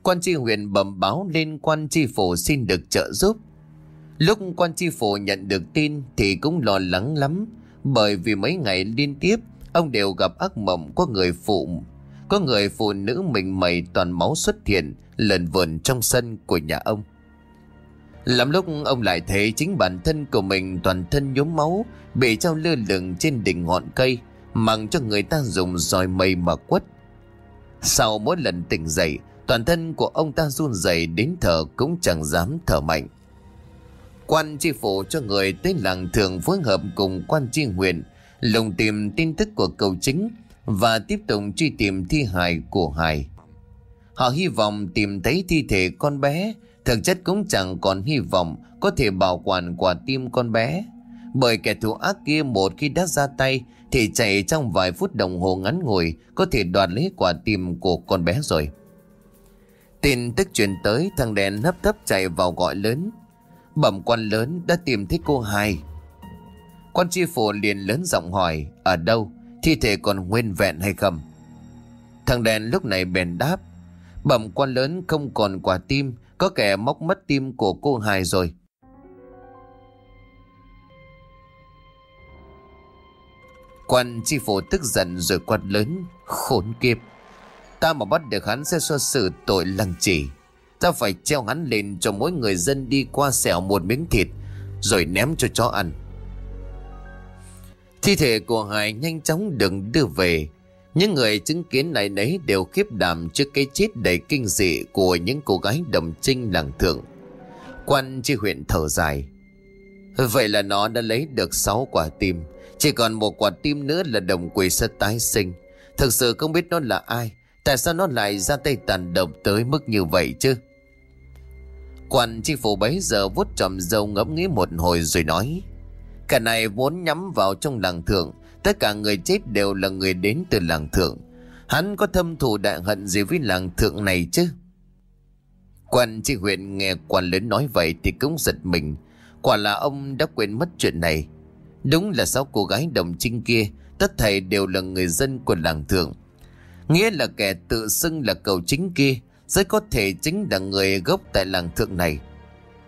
Quan tri huyện bẩm báo lên quan tri phủ xin được trợ giúp Lúc quan tri phủ nhận được tin thì cũng lo lắng lắm Bởi vì mấy ngày liên tiếp ông đều gặp ác mộng của người phụ có người phụ nữ mình mẩy toàn máu xuất hiện lần vườn trong sân của nhà ông. Lắm lúc ông lại thấy chính bản thân của mình toàn thân nhốm máu, Bị treo lơ lửng trên đỉnh ngọn cây Mặc cho người ta dùng roi mây mà quất. Sau mỗi lần tỉnh dậy, Toàn thân của ông ta run rẩy đến thở cũng chẳng dám thở mạnh. Quan tri phủ cho người tới làng thường phối hợp cùng quan tri huyện lùng tìm tin tức của cầu chính và tiếp tục truy tìm thi hài của Hải. Họ hy vọng tìm thấy thi thể con bé, thực chất cũng chẳng còn hy vọng có thể bảo quản quả tim con bé. Bởi kẻ thù ác kia một khi đã ra tay thì chạy trong vài phút đồng hồ ngắn ngủi có thể đoạt lấy quả tim của con bé rồi. Tin tức truyền tới thằng đèn hấp tấp chạy vào gọi lớn. Bẩm quan lớn đã tìm thấy cô hai. Quan tri phủ liền lớn giọng hỏi ở đâu thi thể còn nguyên vẹn hay không. Thằng đèn lúc này bèn đáp, bẩm quan lớn không còn quả tim, có kẻ móc mất tim của cô hài rồi. Quan tri phủ tức giận rồi quát lớn, khốn kiếp. Ta mà bắt được hắn sẽ so xử tội lăng trì. Ta phải treo hắn lên cho mỗi người dân đi qua xẻo một miếng thịt, rồi ném cho chó ăn. Thi thể của Hải nhanh chóng được đưa về. Những người chứng kiến này nấy đều khiếp đảm trước cái chết đầy kinh dị của những cô gái đồng trinh làng thượng. Quan chi huyện thở dài. Vậy là nó đã lấy được 6 quả tim. Chỉ còn một quả tim nữa là đồng quỷ sẽ tái sinh. Thực sự không biết nó là ai. Tại sao nó lại ra tay tàn độc tới mức như vậy chứ? Quan chi phủ bấy giờ vuốt trầm dâu ngẫm nghĩ một hồi rồi nói. Cả này vốn nhắm vào trong làng thượng, Tất cả người chết đều là người đến từ làng thượng. Hắn có thâm thù đại hận gì với làng thượng này chứ? Quan tri huyện nghe quan lớn nói vậy thì cũng giật mình. Quả là ông đã quên mất chuyện này. Đúng là sáu cô gái đồng trinh kia, Tất thầy đều là người dân của làng thượng. Nghĩa là kẻ tự xưng là cầu chính kia, Rất có thể chính là người gốc tại làng thượng này.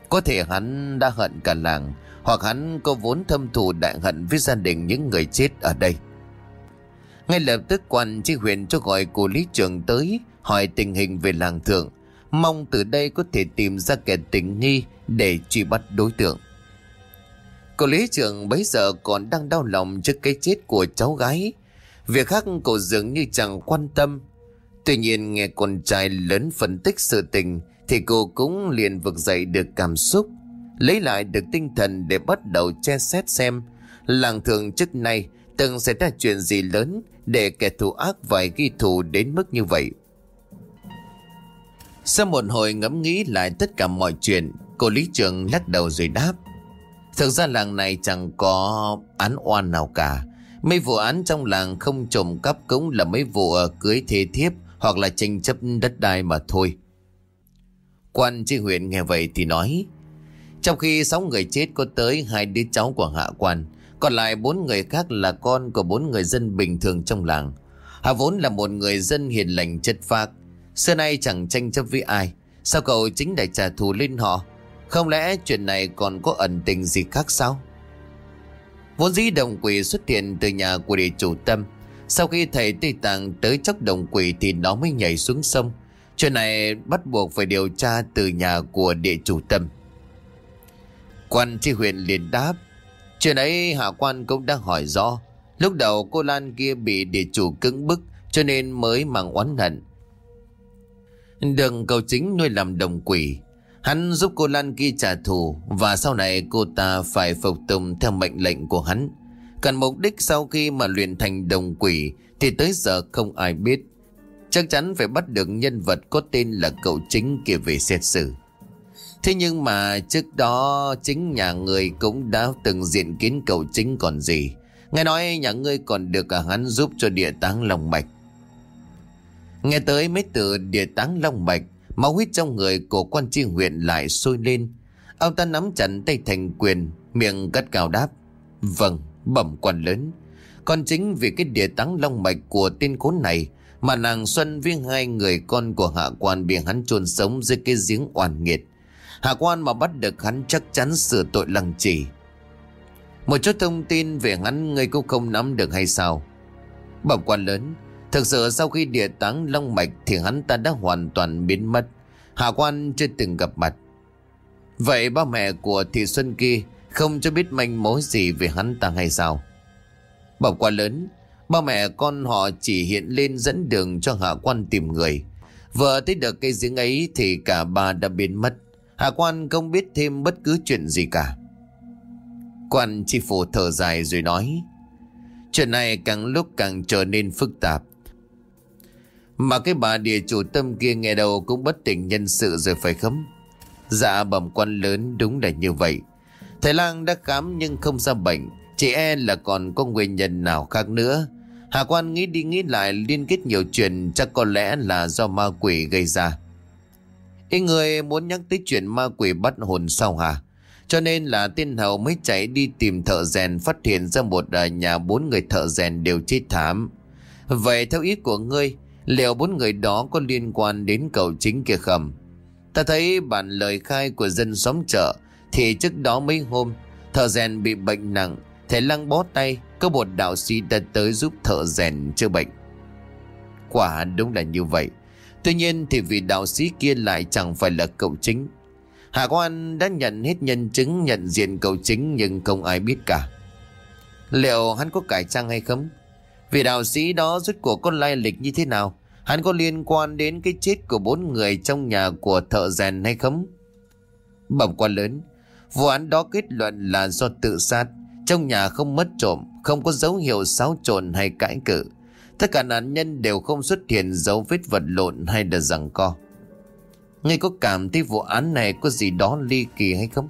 Có thể hắn đã hận cả làng hoặc hắn có vốn thâm thù đại hận với gia đình những người chết ở đây. Ngay lập tức quan tri huyện cho gọi cô lý trường tới, Hỏi tình hình về làng thượng. Mong từ đây có thể tìm ra kẻ tình nghi Để truy bắt đối tượng. Cô lý trưởng bấy giờ còn đang đau lòng trước cái chết của cháu gái. Việc khác cô dường như chẳng quan tâm. Tuy nhiên nghe con trai lớn phân tích sự tình Thì cô cũng liền vực dậy được cảm xúc lấy lại được tinh thần để bắt đầu che xét xem làng thường trước nay từng xảy ra chuyện gì lớn để kẻ thù ác phải ghi thù đến mức như vậy. Sau một hồi ngẫm nghĩ lại tất cả mọi chuyện, cô lý trường lắc đầu rồi đáp. Thực ra làng này chẳng có án oan nào cả. Mấy vụ án trong làng không trộm cắp cũng là mấy vụ cưới thế thiếp hoặc là tranh chấp đất đai mà thôi. Quan tri huyện nghe vậy thì nói trong khi sáu người chết có tới hai đứa cháu của hạ quan, Còn lại bốn người khác là con của bốn người dân bình thường trong làng. Hạ vốn là một người dân hiền lành chất phác, Xưa nay chẳng tranh chấp với ai, Sao cậu chính đại trả thù lên họ? Không lẽ chuyện này còn có ẩn tình gì khác sao? Vốn dĩ đồng quỷ xuất hiện từ nhà của địa chủ tâm, Sau khi thầy Tây Tạng tới chốc đồng quỷ thì nó mới nhảy xuống sông. Chuyện này bắt buộc phải điều tra từ nhà của địa chủ tâm. Quan tri huyện liền đáp. Chuyện ấy hạ quan cũng đã hỏi rõ. Lúc đầu cô Lan kia bị địa chủ cứng bức, Cho nên mới mang oán hận. Đừng cầu chính nuôi làm đồng quỷ. Hắn giúp cô Lan kia trả thù, Và sau này cô ta phải phục tùng theo mệnh lệnh của hắn. Cần mục đích sau khi mà luyện thành đồng quỷ, Thì tới giờ không ai biết. Chắc chắn phải bắt được nhân vật có tên là cậu chính kia về xét xử. Thế nhưng mà trước đó chính nhà người cũng đã từng diện kiến cầu chính còn gì. Nghe nói nhà ngươi còn được cả hắn giúp cho địa táng long mạch. Nghe tới mấy từ địa táng long mạch, máu huyết trong người của quan tri huyện lại sôi lên. Ông ta nắm chặt tay thành quyền, miệng cắt cao đáp. Vâng, bẩm quan lớn. Còn chính vì cái địa táng long mạch của tên khốn này Mà nàng Xuân với hai người con của hạ quan bị hắn chôn sống dưới cái giếng oan nghiệt Hạ quan mà bắt được hắn chắc chắn sửa tội lăng trì. Một chút thông tin về hắn ngươi cũng không nắm được hay sao? Bẩm quan lớn, Thực sự sau khi địa táng long mạch Thì hắn ta đã hoàn toàn biến mất. Hạ quan chưa từng gặp mặt. Vậy ba mẹ của thị Xuân kia Không cho biết manh mối gì về hắn ta hay sao? Bẩm quan lớn, Ba mẹ con họ chỉ hiện lên dẫn đường cho hạ quan tìm người. Vừa thấy được cây giếng ấy Thì cả ba đã biến mất. Hạ quan không biết thêm bất cứ chuyện gì cả. Quan chi phủ thở dài rồi nói, Chuyện này càng lúc càng trở nên phức tạp. Mà cái bà địa chủ tâm kia nghe đầu cũng bất tỉnh nhân sự rồi phải không? Dạ bẩm quan lớn đúng là như vậy. Thầy lang đã khám nhưng không ra bệnh, Chỉ e là còn có nguyên nhân nào khác nữa. Hạ quan nghĩ đi nghĩ lại liên kết nhiều chuyện, Chắc có lẽ là do ma quỷ gây ra. Ý người muốn nhắc tới chuyện ma quỷ bắt hồn sao hả? Cho nên là tiên hầu mới chạy đi tìm thợ rèn, Phát hiện ra một à, nhà bốn người thợ rèn đều chết thảm. Vậy theo ý của ngươi, Liệu bốn người đó có liên quan đến cậu chính kia không? Ta thấy bản lời khai của dân xóm chợ Thì trước đó mấy hôm, Thợ rèn bị bệnh nặng, Thầy lăng bó tay, Có một đạo sĩ đã tới giúp thợ rèn chữa bệnh. Quả đúng là như vậy. Tuy nhiên thì vị đạo sĩ kia lại chẳng phải là cậu chính Hạ quan đã nhận hết nhân chứng nhận diện cậu chính nhưng không ai biết cả Liệu hắn có cải trang hay không? Vị đạo sĩ đó rốt cuộc có lai lịch như thế nào? Hắn có liên quan đến cái chết của bốn người trong nhà của thợ rèn hay không? Bẩm quan lớn, vụ án đó kết luận là do tự sát. Trong nhà không mất trộm, không có dấu hiệu xáo trộn hay cãi cự. Tất cả nạn nhân đều không xuất hiện dấu vết vật lộn hay là rằng co. Ngươi có cảm thấy vụ án này có gì đó ly kỳ hay không?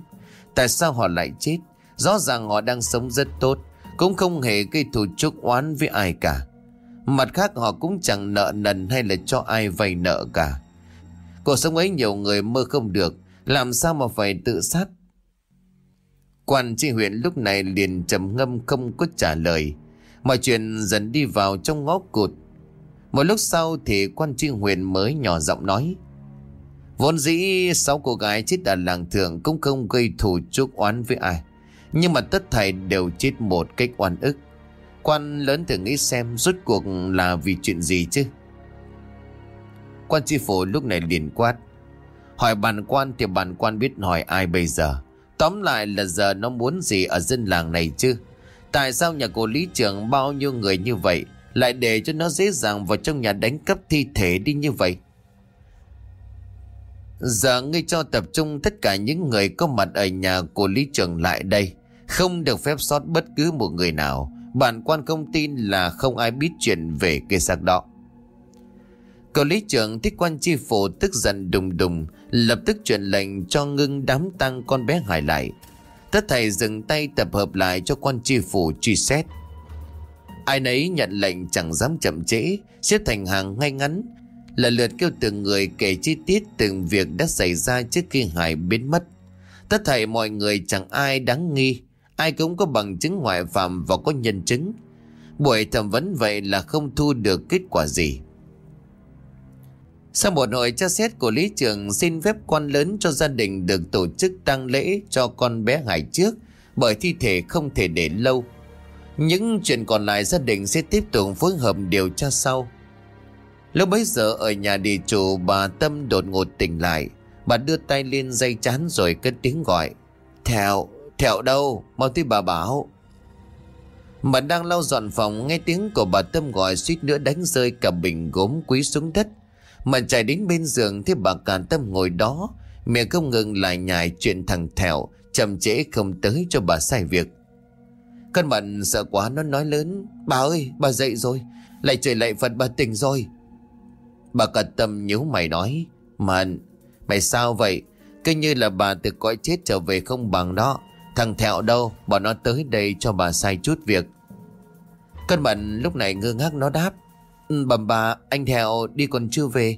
Tại sao họ lại chết? Rõ ràng họ đang sống rất tốt, cũng không hề gây thù chuốc oán với ai cả. Mặt khác họ cũng chẳng nợ nần hay là cho ai vay nợ cả. Cuộc sống ấy nhiều người mơ không được, làm sao mà phải tự sát? Quan tri huyện lúc này liền trầm ngâm không có trả lời. Mọi chuyện dần đi vào trong ngõ cụt. Một lúc sau thì quan tri huyền mới nhỏ giọng nói. Vốn dĩ sáu cô gái chết ở làng thượng cũng không gây thù chuốc oán với ai. Nhưng mà tất thảy đều chết một cách oan ức. Quan lớn thử nghĩ xem rốt cuộc là vì chuyện gì chứ. Quan tri phủ lúc này liền quát. Hỏi bàn quan thì bàn quan biết hỏi ai bây giờ. Tóm lại là giờ nó muốn gì ở dân làng này chứ. Tại sao nhà cô lý trưởng bao nhiêu người như vậy lại để cho nó dễ dàng vào trong nhà đánh cắp thi thể đi như vậy? Giờ ngươi cho tập trung tất cả những người có mặt ở nhà của lý trưởng lại đây. Không được phép sót bất cứ một người nào. Bản quan không tin là không ai biết chuyện về cây xác đó. Cậu lý trưởng thích quan chi phủ tức giận đùng đùng, lập tức truyền lệnh cho ngưng đám tăng con bé Hải lại. Tất thầy dừng tay tập hợp lại cho quan tri phủ truy xét. Ai nấy nhận lệnh chẳng dám chậm trễ, xếp thành hàng ngay ngắn, là lượt kêu từng người kể chi tiết từng việc đã xảy ra trước khi Hải biến mất. Tất thảy mọi người chẳng ai đáng nghi, ai cũng có bằng chứng ngoại phạm và có nhân chứng. Buổi thẩm vấn vậy là không thu được kết quả gì. Sau một hồi tra xét của lý trường xin phép quan lớn cho gia đình được tổ chức tang lễ cho con bé Hải trước bởi thi thể không thể để lâu. Những chuyện còn lại gia đình sẽ tiếp tục phối hợp điều tra sau. Lúc bấy giờ ở nhà địa chủ bà Tâm đột ngột tỉnh lại. Bà đưa tay lên dây chán rồi cất tiếng gọi. Thẹo, Thẹo đâu, mau tới bà bảo. Bà đang lau dọn phòng nghe tiếng của bà Tâm gọi suýt nữa đánh rơi cả bình gốm quý xuống đất. Mà chạy đến bên giường thấy bà Càn Tâm ngồi đó. Miệng không ngừng lại nhài chuyện thằng Thẹo, Chậm trễ không tới cho bà sai việc. Con mận sợ quá, nó nói lớn, Bà ơi, bà dậy rồi, Lại trời lại Phật bà tỉnh rồi. Bà cả Tâm nhíu mày nói Mận mày sao vậy? Cứ như là bà từ cõi chết trở về không bằng đó. Thằng Thẹo đâu, Bọn nó tới đây cho bà sai chút việc. Con mận lúc này ngơ ngác nó đáp Ừ, bẩm bà anh theo đi còn chưa về?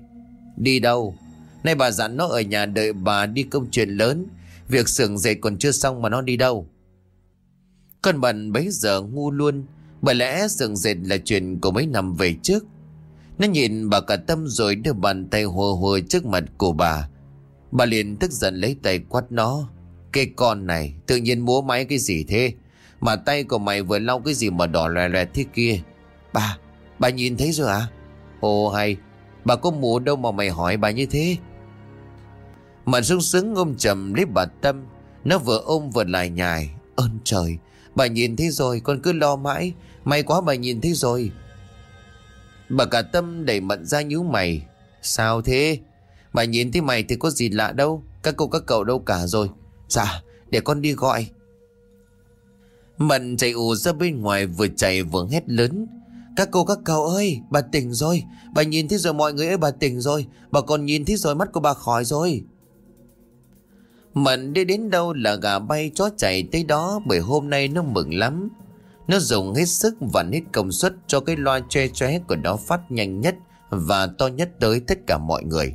Đi đâu? Nay bà dặn nó ở nhà đợi bà đi công chuyện lớn. Việc xưởng dệt còn chưa xong mà nó đi đâu? Con bần bấy giờ ngu luôn. Bởi lẽ sừng dệt là chuyện của mấy năm về trước. Nó nhìn bà cả tâm rồi đưa bàn tay hùa hùa trước mặt của bà. Bà liền tức giận lấy tay quát nó. Cái con này tự nhiên múa máy cái gì thế? Mà tay của mày vừa lau cái gì mà đỏ lè lè thế kia? Bà, bà nhìn thấy rồi à? Ồ, hay. Bà có mù đâu mà mày hỏi bà như thế. Mận sung sướng ôm chầm lấy bà Tâm. Nó vừa ôm vừa lại nhài. Ơn trời, Bà nhìn thấy rồi, con cứ lo mãi. May quá bà nhìn thấy rồi. Bà cả Tâm đẩy mận ra nhíu mày. Sao thế? Bà nhìn thấy mày thì có gì lạ đâu. Các cô, các cậu đâu cả rồi. Dạ để con đi gọi. Mận chạy ù ra bên ngoài vừa chạy vừa hét lớn. Các cô, các cậu ơi, Bà tỉnh rồi. Bà nhìn thấy rồi, mọi người ơi, bà tỉnh rồi. Bà còn nhìn thấy rồi, mắt của bà khỏi rồi. Mận đi đến đâu là gà bay, chó chạy tới đó, Bởi hôm nay nó mừng lắm. Nó dùng hết sức và hết công suất Cho cái loa che chóe của nó phát nhanh nhất Và to nhất tới tất cả mọi người.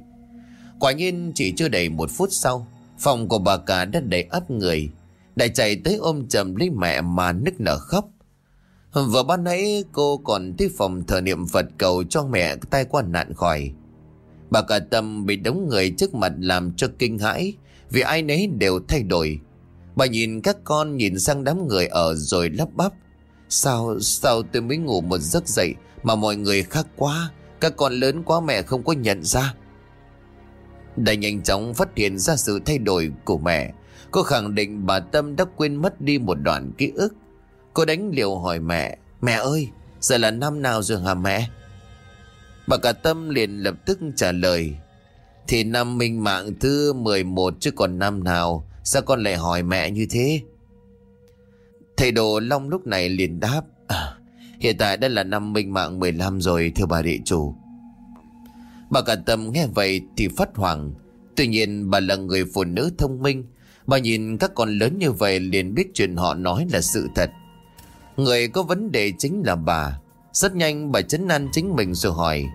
Quả nhiên, chỉ chưa đầy một phút sau, Phòng của bà cả đã đầy ấp người. Đại chạy tới ôm chầm lấy mẹ mà nức nở khóc. Vừa ban nãy cô còn tới phòng thờ niệm Phật cầu cho mẹ tai qua nạn khỏi. Bà cả tâm bị đống người trước mặt làm cho kinh hãi Vì ai nấy đều thay đổi. Bà nhìn các con nhìn sang đám người ở rồi lắp bắp. Sao, sao tôi mới ngủ một giấc dậy Mà mọi người khác quá Các con lớn quá mẹ không có nhận ra? Đã nhanh chóng phát hiện ra sự thay đổi của mẹ. Cô khẳng định bà Tâm đã quên mất đi một đoạn ký ức. Cô đánh liều hỏi mẹ Mẹ ơi giờ là năm nào rồi hả mẹ? Bà cả Tâm liền lập tức trả lời Thì năm minh mạng thứ 11 chứ còn năm nào Sao con lại hỏi mẹ như thế? Thầy Đồ Long lúc này liền đáp à, Hiện tại đây là năm minh mạng 15 rồi thưa bà địa chủ. Bà cả tâm nghe vậy thì phát hoảng. Tuy nhiên bà là người phụ nữ thông minh Bà nhìn các con lớn như vậy liền biết chuyện họ nói là sự thật. Người có vấn đề chính là bà. Rất nhanh bà chấn an chính mình rồi hỏi.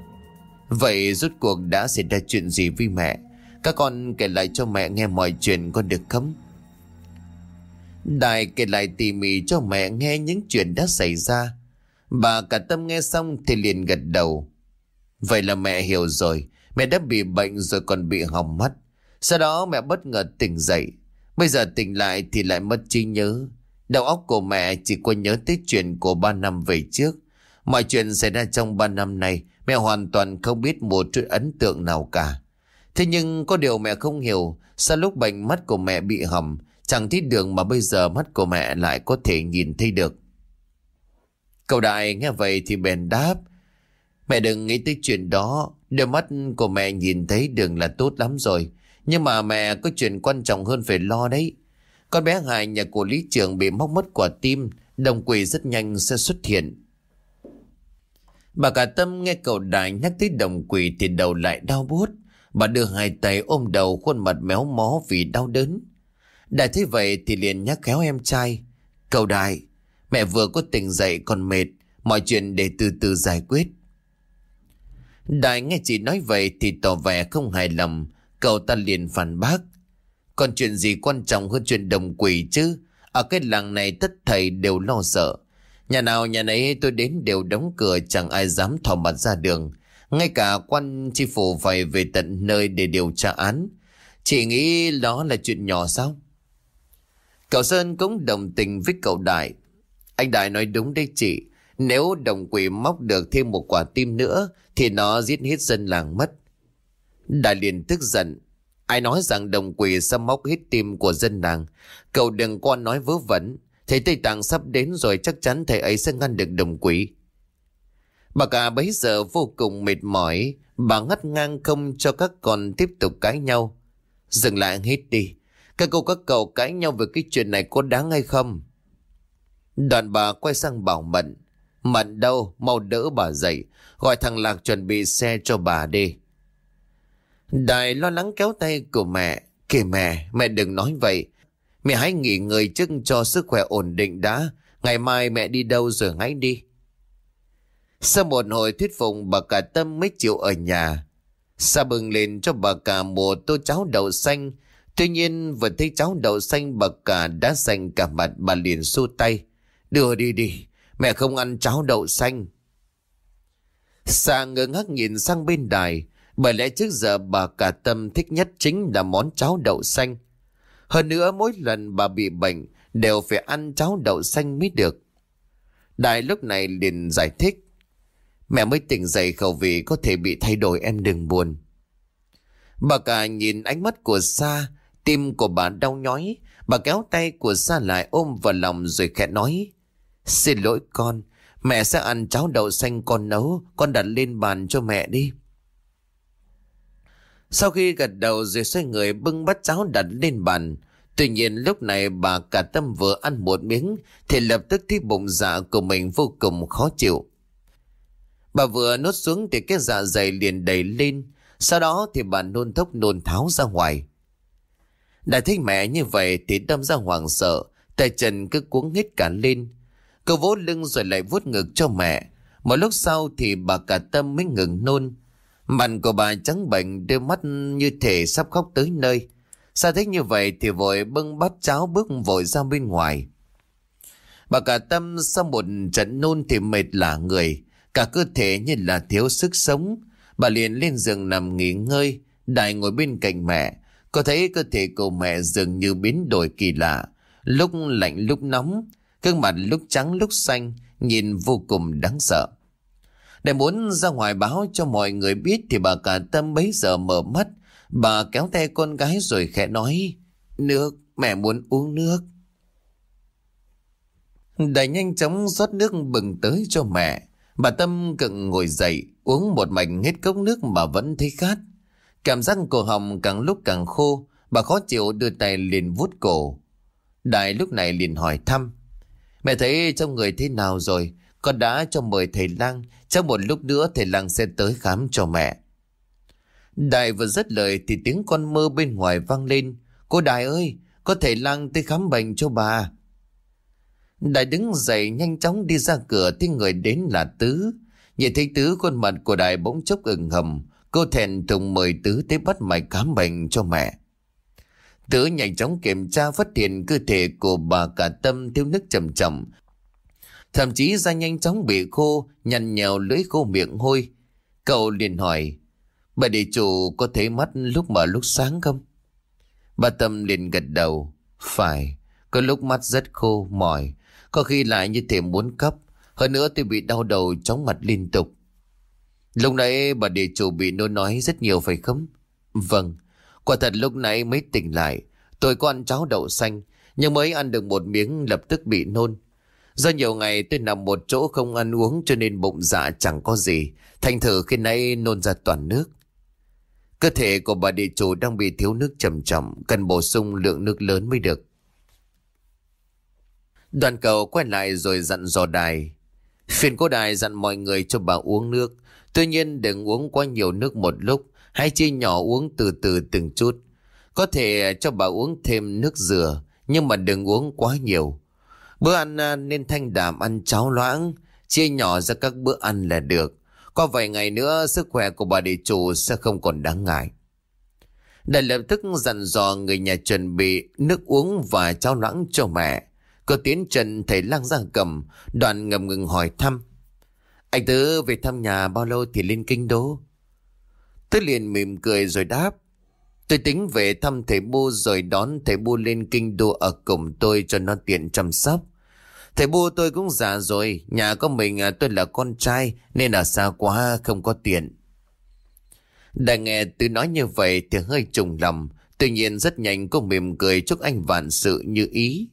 Vậy rốt cuộc đã xảy ra chuyện gì với mẹ? Các con kể lại cho mẹ nghe mọi chuyện con được không? Đại kể lại tỉ mỉ cho mẹ nghe những chuyện đã xảy ra. Bà cả tâm nghe xong thì liền gật đầu. Vậy là mẹ hiểu rồi. Mẹ đã bị bệnh rồi còn bị hỏng mắt Sau đó mẹ bất ngờ tỉnh dậy. Bây giờ tỉnh lại thì lại mất trí nhớ. Đầu óc của mẹ chỉ có nhớ tới chuyện của ba năm về trước Mọi chuyện xảy ra trong ba năm này, Mẹ hoàn toàn không biết một chút ấn tượng nào cả Thế nhưng có điều mẹ không hiểu Sao lúc bệnh mắt của mẹ bị hỏng, Chẳng thấy đường mà bây giờ mắt của mẹ lại có thể nhìn thấy được Cậu đại nghe vậy thì bèn đáp, Mẹ đừng nghĩ tới chuyện đó. Đôi mắt của mẹ nhìn thấy đường là tốt lắm rồi. Nhưng mà mẹ có chuyện quan trọng hơn phải lo đấy. Con bé Hải nhà của lý trưởng bị móc mất quả tim. Đồng quỷ rất nhanh sẽ xuất hiện. Bà cả tâm nghe cậu đại nhắc tới đồng quỷ thì đầu lại đau bút. Bà đưa hai tay ôm đầu khuôn mặt méo mó vì đau đớn. Đại thấy vậy thì liền nhắc khéo em trai. Cậu đại, mẹ vừa có tỉnh dậy còn mệt. Mọi chuyện để từ từ giải quyết. Đại nghe chị nói vậy thì tỏ vẻ không hài lòng, cậu ta liền phản bác. Còn chuyện gì quan trọng hơn chuyện đồng quỷ chứ? Ở cái làng này tất thầy đều lo sợ. Nhà nào nhà nấy tôi đến đều đóng cửa, chẳng ai dám thò mặt ra đường. Ngay cả quan chi phủ phải về tận nơi để điều tra án. Chị nghĩ đó là chuyện nhỏ sao? Cậu Sơn cũng đồng tình với cậu Đại. Anh Đại nói đúng đấy chị. Nếu đồng quỷ móc được thêm một quả tim nữa, thì nó giết hết dân làng mất. Đại liền tức giận. Ai nói rằng đồng quỷ xâm móc hết tim của dân nàng Cậu đừng qua nói vớ vẩn. Thầy Tây Tạng sắp đến rồi chắc chắn thầy ấy sẽ ngăn được đồng quỷ. Bà cả bấy giờ vô cùng mệt mỏi. Bà ngắt ngang không cho các con tiếp tục cãi nhau. Dừng lại hết đi. Các cô các cậu cãi nhau về cái chuyện này có đáng hay không? Đoàn bà quay sang bảo Mận. Mận đâu, mau đỡ bà dậy. Gọi thằng Lạc chuẩn bị xe cho bà đi đài lo lắng kéo tay của mẹ. Kìa mẹ, mẹ đừng nói vậy. Mẹ hãy nghỉ ngơi trước cho sức khỏe ổn định đã. Ngày mai mẹ đi đâu rồi hãy đi. Sau một hồi thuyết phục bà cả tâm mới chịu ở nhà. Sa bưng lên cho bà cả một tô cháo đậu xanh. Tuy nhiên vừa thấy cháo đậu xanh bà cả đã xanh cả mặt bà liền xua tay. Đưa đi đi, Mẹ không ăn cháo đậu xanh. Sa ngơ ngác nhìn sang bên đài. Bởi lẽ trước giờ bà cả tâm thích nhất chính là món cháo đậu xanh. Hơn nữa mỗi lần bà bị bệnh đều phải ăn cháo đậu xanh mới được. Đại lúc này liền giải thích. Mẹ mới tỉnh dậy khẩu vị có thể bị thay đổi em đừng buồn. Bà cả nhìn ánh mắt của Sa, tim của bà đau nhói. Bà kéo tay của Sa lại ôm vào lòng rồi khẽ nói. Xin lỗi con, mẹ sẽ ăn cháo đậu xanh con nấu, con đặt lên bàn cho mẹ đi. Sau khi gật đầu rồi xoay người bưng bát cháo đặt lên bàn. Tuy nhiên lúc này bà cả tâm vừa ăn một miếng, thì lập tức thấy bụng dạ của mình vô cùng khó chịu. Bà vừa nuốt xuống thì cái dạ dày liền đầy lên. Sau đó thì bà nôn thốc nôn tháo ra ngoài. Đã thấy mẹ như vậy thì đâm ra hoàng sợ. Tay chân cứ cuống hết cả lên. Cô vỗ lưng rồi lại vuốt ngực cho mẹ. Một lúc sau thì bà cả tâm mới ngừng nôn. Mặt của bà trắng bệnh đôi mắt như thể sắp khóc tới nơi. Sao thấy như vậy thì vội bưng bát cháo bước vội ra bên ngoài. Bà cả tâm sau một trận nôn thì mệt lả người. Cả cơ thể như là thiếu sức sống. Bà liền lên giường nằm nghỉ ngơi. Đại ngồi bên cạnh mẹ. Có thấy cơ thể của mẹ dường như biến đổi kỳ lạ. Lúc lạnh lúc nóng. Cơn mặt lúc trắng lúc xanh. Nhìn vô cùng đáng sợ. Lại muốn ra ngoài báo cho mọi người biết thì bà cả tâm bấy giờ mở mắt. Bà kéo tay con gái rồi khẽ nói. Nước, mẹ muốn uống nước. Đại nhanh chóng rót nước bừng tới cho mẹ. Bà Tâm cựng ngồi dậy, uống một mảnh hết cốc nước mà vẫn thấy khát. Cảm giác cổ họng càng lúc càng khô, bà khó chịu đưa tay liền vuốt cổ. Đại lúc này liền hỏi thăm. Mẹ thấy trong người thế nào rồi? Con đã cho mời thầy Lang, trong một lúc nữa thầy lăng sẽ tới khám cho mẹ. Đại vừa dứt lời thì tiếng con mơ bên ngoài vang lên. Cô Đại ơi, có thầy lăng tới khám bệnh cho bà. Đại đứng dậy nhanh chóng đi ra cửa thấy người đến là Tứ. Nhìn thấy Tứ khuôn mặt của Đại bỗng chốc ửng hầm. Cô thèn thùng mời Tứ tới bắt mạch khám bệnh cho mẹ. Tứ nhanh chóng kiểm tra phát hiện cơ thể của bà cả tâm thiếu nước trầm chậm Thậm chí da nhanh chóng bị khô, nhăn nhèo lưỡi khô miệng hôi. Cậu liền hỏi, bà địa chủ có thấy mắt lúc mở lúc sáng không? Bà Tâm liền gật đầu, phải, có lúc mắt rất khô, mỏi, có khi lại như thể muốn cấp. Hơn nữa tôi bị đau đầu chóng mặt liên tục. Lúc nãy bà địa chủ bị nôn nói rất nhiều phải không? Vâng, quả thật lúc nãy mới tỉnh lại. Tôi có ăn cháo đậu xanh, nhưng mới ăn được một miếng lập tức bị nôn. Do nhiều ngày tôi nằm một chỗ không ăn uống cho nên bụng dạ chẳng có gì. Thành thử khi nãy nôn ra toàn nước. Cơ thể của bà địa chủ đang bị thiếu nước trầm trọng, cần bổ sung lượng nước lớn mới được. Đoàn cầu quay lại rồi dặn dò đài. Phiền cô đài dặn mọi người cho bà uống nước. Tuy nhiên đừng uống quá nhiều nước một lúc. Hãy chia nhỏ uống từ từ từng chút. Có thể cho bà uống thêm nước dừa. Nhưng mà đừng uống quá nhiều. Bữa ăn à, nên thanh đạm ăn cháo loãng. Chia nhỏ ra các bữa ăn là được. Qua vài ngày nữa sức khỏe của bà địa chủ sẽ không còn đáng ngại. Đại lập tức dặn dò người nhà chuẩn bị nước uống và cháo loãng cho mẹ. Cô tiến trần thầy lang ra cầm, đoàn ngầm ngừng hỏi thăm. Anh Tứ về thăm nhà bao lâu thì lên kinh đô? Tứ liền mỉm cười rồi đáp. Tôi tính về thăm thầy Bu rồi đón thầy Bu lên kinh đô ở cùng tôi cho nó tiện chăm sóc. Thầy Bu tôi cũng già rồi, nhà có mình à, tôi là con trai nên là xa quá không có tiền. Đã nghe tôi nói như vậy thì hơi trùng lòng, tuy nhiên rất nhanh cô mỉm cười chúc anh vạn sự như ý.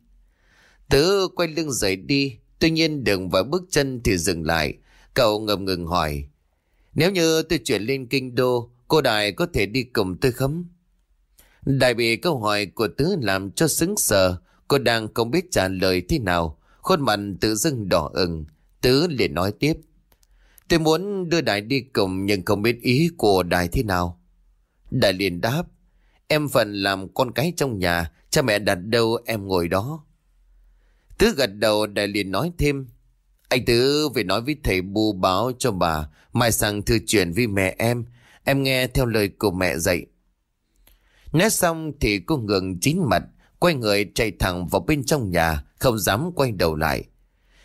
Tứ quay lưng rời đi, tuy nhiên đường vào bước chân thì dừng lại. Cậu ngầm ngừng hỏi. Nếu như tôi chuyển lên kinh đô, cô Đại có thể đi cùng tôi không? Đại bị câu hỏi của Tứ làm cho sững sờ. Cô đang không biết trả lời thế nào. Khuôn mặt tự dưng đỏ ửng. Tứ liền nói tiếp. Tôi muốn đưa Đại đi cùng nhưng không biết ý của Đại thế nào. Đại liền đáp. Em phần làm con cái trong nhà, cha mẹ đặt đâu em ngồi đó. Tứ gật đầu đại liền nói thêm. Anh Tứ về nói với thầy bù báo cho bà, mai sang thư chuyển với mẹ em, em nghe theo lời của mẹ dạy nét xong thì cô ngừng chín mặt, quay người chạy thẳng vào bên trong nhà, không dám quay đầu lại.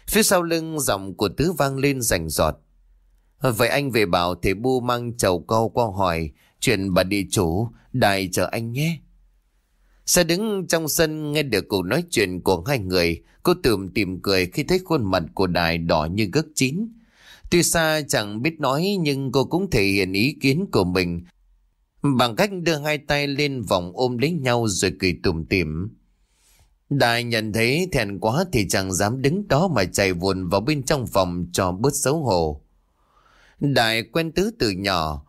Phía sau lưng giọng của Tứ vang lên rành giọt. Vậy anh về bảo thầy Bu mang chầu câu qua hỏi chuyện bà địa chủ, đài chờ anh nhé. xe đứng trong sân nghe được cuộc nói chuyện của hai người, cô tưởng tìm cười khi thấy khuôn mặt của đài đỏ như gấc chín. Tuy xa chẳng biết nói nhưng cô cũng thể hiện ý kiến của mình bằng cách đưa hai tay lên vòng ôm lấy nhau rồi cười tủm tỉm. Đại nhận thấy thẹn quá thì chẳng dám đứng đó mà chạy vụn vào bên trong phòng cho bớt xấu hổ. Đại quen Tứ từ nhỏ.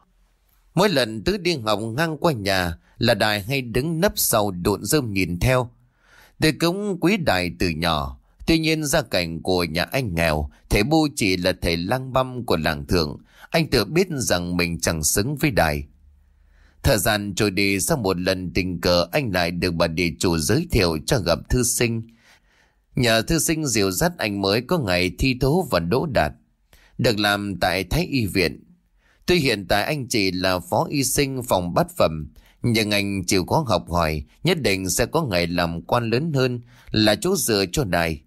Mỗi lần Tứ đi học ngang qua nhà là Đại hay đứng nấp sau độn rơm nhìn theo. Tứ cũng quý Đại từ nhỏ. Tuy nhiên gia cảnh của nhà anh nghèo, thầy Bu chỉ là thầy lang băm của làng thượng. Anh tự biết rằng mình chẳng xứng với Đại. Thời gian trôi đi sau một lần tình cờ anh lại được bà địa chủ giới thiệu cho gặp thư sinh. Nhờ thư sinh diều dắt anh mới có ngày thi thố và đỗ đạt. Được làm tại Thái Y Viện. Tuy hiện tại anh chỉ là phó y sinh phòng bát phẩm, nhưng anh chịu có học hỏi, nhất định sẽ có ngày làm quan lớn hơn là chỗ dựa cho đài.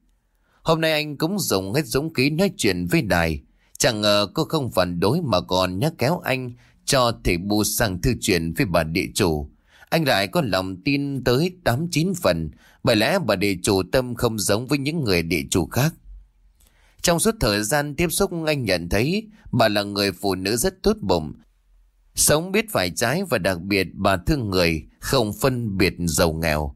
Hôm nay anh cũng dùng hết dũng khí nói chuyện với đài. Chẳng ngờ cô không phản đối mà còn nhắc kéo anh cho thầy bù sang thư chuyện với bà địa chủ. Anh lại có lòng tin tới 8-9 phần, bởi lẽ bà địa chủ tâm không giống với những người địa chủ khác. Trong suốt thời gian tiếp xúc anh nhận thấy bà là người phụ nữ rất tốt bụng. Sống biết phải trái và đặc biệt bà thương người, không phân biệt giàu nghèo.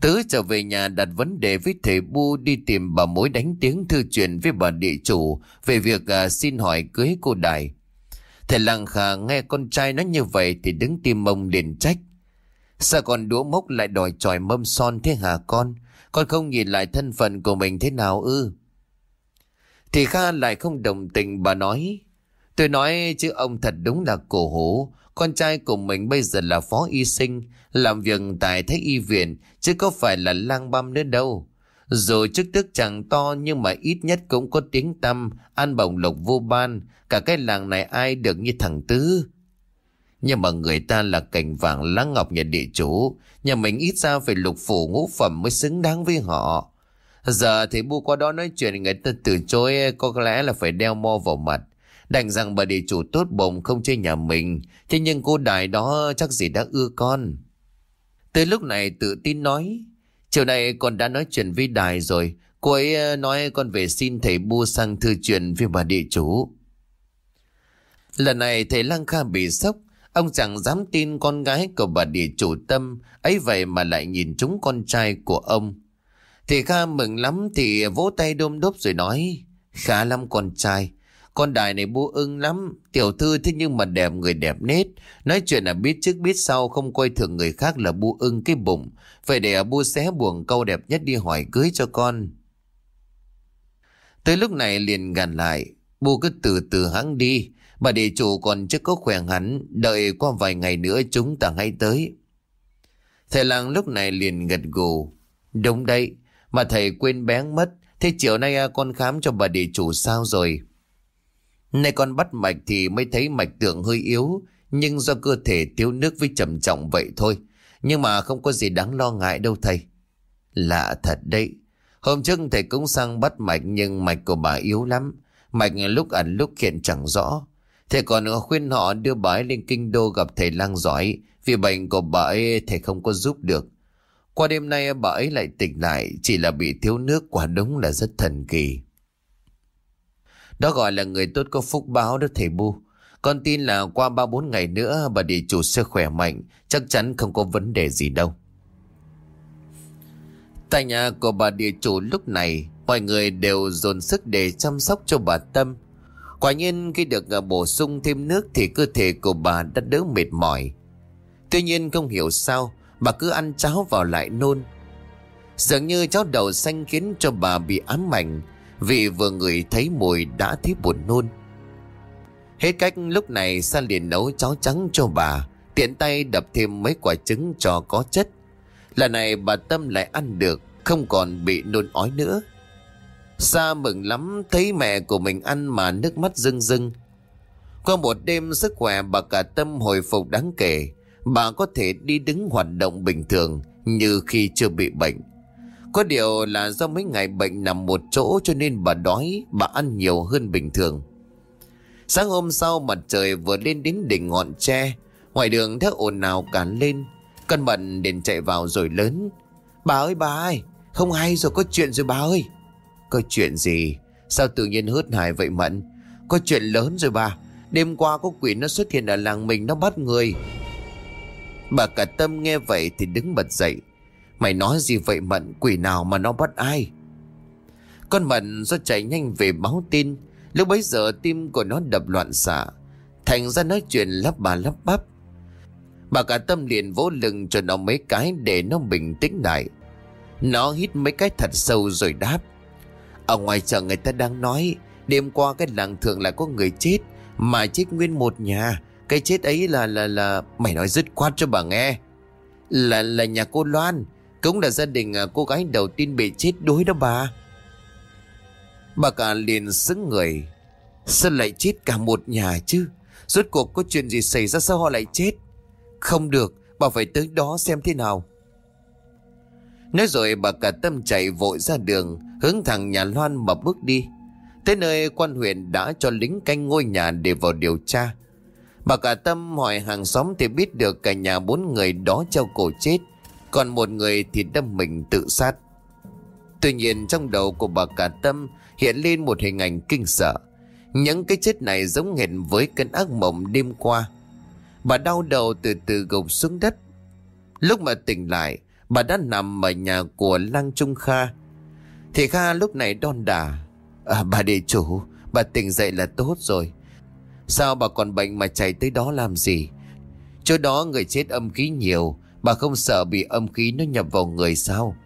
Tứ trở về nhà đặt vấn đề với thầy Bu đi tìm bà mối đánh tiếng thư truyền với bà địa chủ về việc uh, xin hỏi cưới cô đài. Thầy làng khả nghe con trai nói như vậy thì đứng tim mông liền trách. Sao còn đũa mốc lại đòi tròi mâm son thế hả con? Con không nhìn lại thân phận của mình thế nào ư? Thì Kha lại không đồng tình bà nói. Tôi nói chứ ông thật đúng là cổ hủ. Con trai của mình bây giờ là phó y sinh, làm việc tại Thái Y Viện, chứ có phải là lang băm nữa đâu. Dù chức tức chẳng to nhưng mà ít nhất cũng có tiếng tăm, an bổng lộc vô ban, cả cái làng này ai được như thằng Tứ. Nhưng mà người ta là cảnh vàng lá ngọc nhà địa chủ, nhà mình ít ra phải lục phủ ngũ phẩm mới xứng đáng với họ. Giờ thì bu qua đó nói chuyện người ta từ chối có lẽ là phải đeo mo vào mặt. Đành rằng bà địa chủ tốt bụng không chơi nhà mình, thế nhưng cô đại đó chắc gì đã ưa con. Tới lúc này tự tin nói, Chiều nay con đã nói chuyện với Đài rồi. Cô ấy ờ, nói con về xin thầy bu sang thư chuyện với bà địa chủ. Lần này thầy Lăng Kha bị sốc. Ông chẳng dám tin con gái của bà địa chủ tâm. ấy vậy mà lại nhìn chúng con trai của ông. Thì Kha mừng lắm thì vỗ tay đôm đốp rồi nói. Khá lắm con trai. Con đài này bu ưng lắm, tiểu thư thế nhưng mà đẹp người đẹp nết. Nói chuyện là biết trước biết sau không coi thường người khác là bu ưng cái bụng. Vậy để à, bu xé buồng câu đẹp nhất đi hỏi cưới cho con. Tới lúc này liền gàn lại, bu cứ từ từ hắn đi. Bà địa chủ còn chưa có khỏe hẳn, đợi qua vài ngày nữa chúng ta hãy tới. Thầy làng lúc này liền gật gù. Đúng đấy, mà thầy quên bén mất. Thế chiều nay à, con khám cho bà địa chủ sao rồi? Nay con bắt mạch thì mới thấy mạch tượng hơi yếu, nhưng do cơ thể thiếu nước với trầm trọng vậy thôi. Nhưng mà không có gì đáng lo ngại đâu thầy. Lạ thật đấy. Hôm trước thầy cũng sang bắt mạch nhưng mạch của bà yếu lắm. Mạch lúc ẩn lúc hiện chẳng rõ. Thầy còn khuyên họ đưa bà ấy lên kinh đô gặp thầy lang giỏi. Vì bệnh của bà ấy thầy không có giúp được. Qua đêm nay bà ấy lại tỉnh lại chỉ là bị thiếu nước quả đúng là rất thần kỳ. Đó gọi là người tốt có phúc báo đó thầy Bu. Con tin là qua ba bốn ngày nữa bà địa chủ sẽ khỏe mạnh, chắc chắn không có vấn đề gì đâu. Tại nhà của bà địa chủ lúc này, mọi người đều dồn sức để chăm sóc cho bà Tâm. Quả nhiên khi được à, bổ sung thêm nước thì cơ thể của bà đã đỡ mệt mỏi. Tuy nhiên không hiểu sao, bà cứ ăn cháo vào lại nôn. Dường như cháo đầu xanh khiến cho bà bị ám ảnh, vì vừa người thấy mùi đã thấy buồn nôn. Hết cách lúc này Sa liền nấu cháo trắng cho bà, Tiện tay đập thêm mấy quả trứng cho có chất. Lần này bà Tâm lại ăn được, Không còn bị nôn ói nữa. Sa mừng lắm, Thấy mẹ của mình ăn mà nước mắt rưng rưng. Qua một đêm sức khỏe bà cả Tâm hồi phục đáng kể. Bà có thể đi đứng hoạt động bình thường Như khi chưa bị bệnh. Có điều là do mấy ngày bệnh nằm một chỗ cho nên bà đói, bà ăn nhiều hơn bình thường. Sáng hôm sau mặt trời vừa lên đến đỉnh ngọn tre, ngoài đường thấy ồn nào cản lên, cân bận đền chạy vào rồi lớn. Bà ơi bà ơi, không hay rồi có chuyện rồi bà ơi. Có chuyện gì? Sao tự nhiên hớt hải vậy Mận? Có chuyện lớn rồi bà. Đêm qua có quỷ nó xuất hiện ở làng mình nó bắt người. Bà cả tâm nghe vậy thì đứng bật dậy. Mày nói gì vậy Mận? Quỷ nào mà nó bắt ai? Con Mận do chạy nhanh về báo tin. Lúc bấy giờ tim của nó đập loạn xạ. Thành ra nói chuyện lắp bà lắp bắp. Bà cả tâm liền vỗ lưng cho nó mấy cái để nó bình tĩnh lại. Nó hít mấy cái thật sâu rồi đáp. Ở ngoài chợ người ta đang nói, Đêm qua cái làng thường lại có người chết, Mà chết nguyên một nhà Cái chết ấy là là là, Mày nói dứt khoát cho bà nghe Là là nhà cô Loan cũng là gia đình à, cô gái đầu tiên bị chết đuối đó bà. Bà cả liền xứng người. Sao lại chết cả một nhà chứ? Rốt cuộc có chuyện gì xảy ra sao họ lại chết? Không được, Bà phải tới đó xem thế nào. Nói rồi bà cả tâm chạy vội ra đường, Hướng thẳng nhà Loan mà bước đi. Tới nơi quan huyện đã cho lính canh ngôi nhà để vào điều tra. Bà cả tâm hỏi hàng xóm thì biết được cả nhà bốn người đó treo cổ chết. Còn một người thì đâm mình tự sát. Tuy nhiên trong đầu của bà cả tâm hiện lên một hình ảnh kinh sợ. Những cái chết này giống hệt với cơn ác mộng đêm qua. Bà đau đầu từ từ gục xuống đất. Lúc mà tỉnh lại Bà đã nằm ở nhà của Lăng Trung Kha. Thì Kha lúc này đon đà à, Bà địa chủ Bà tỉnh dậy là tốt rồi. Sao bà còn bệnh mà chạy tới đó làm gì? Chỗ đó người chết âm khí nhiều Bà không sợ bị âm khí nó nhập vào người sao?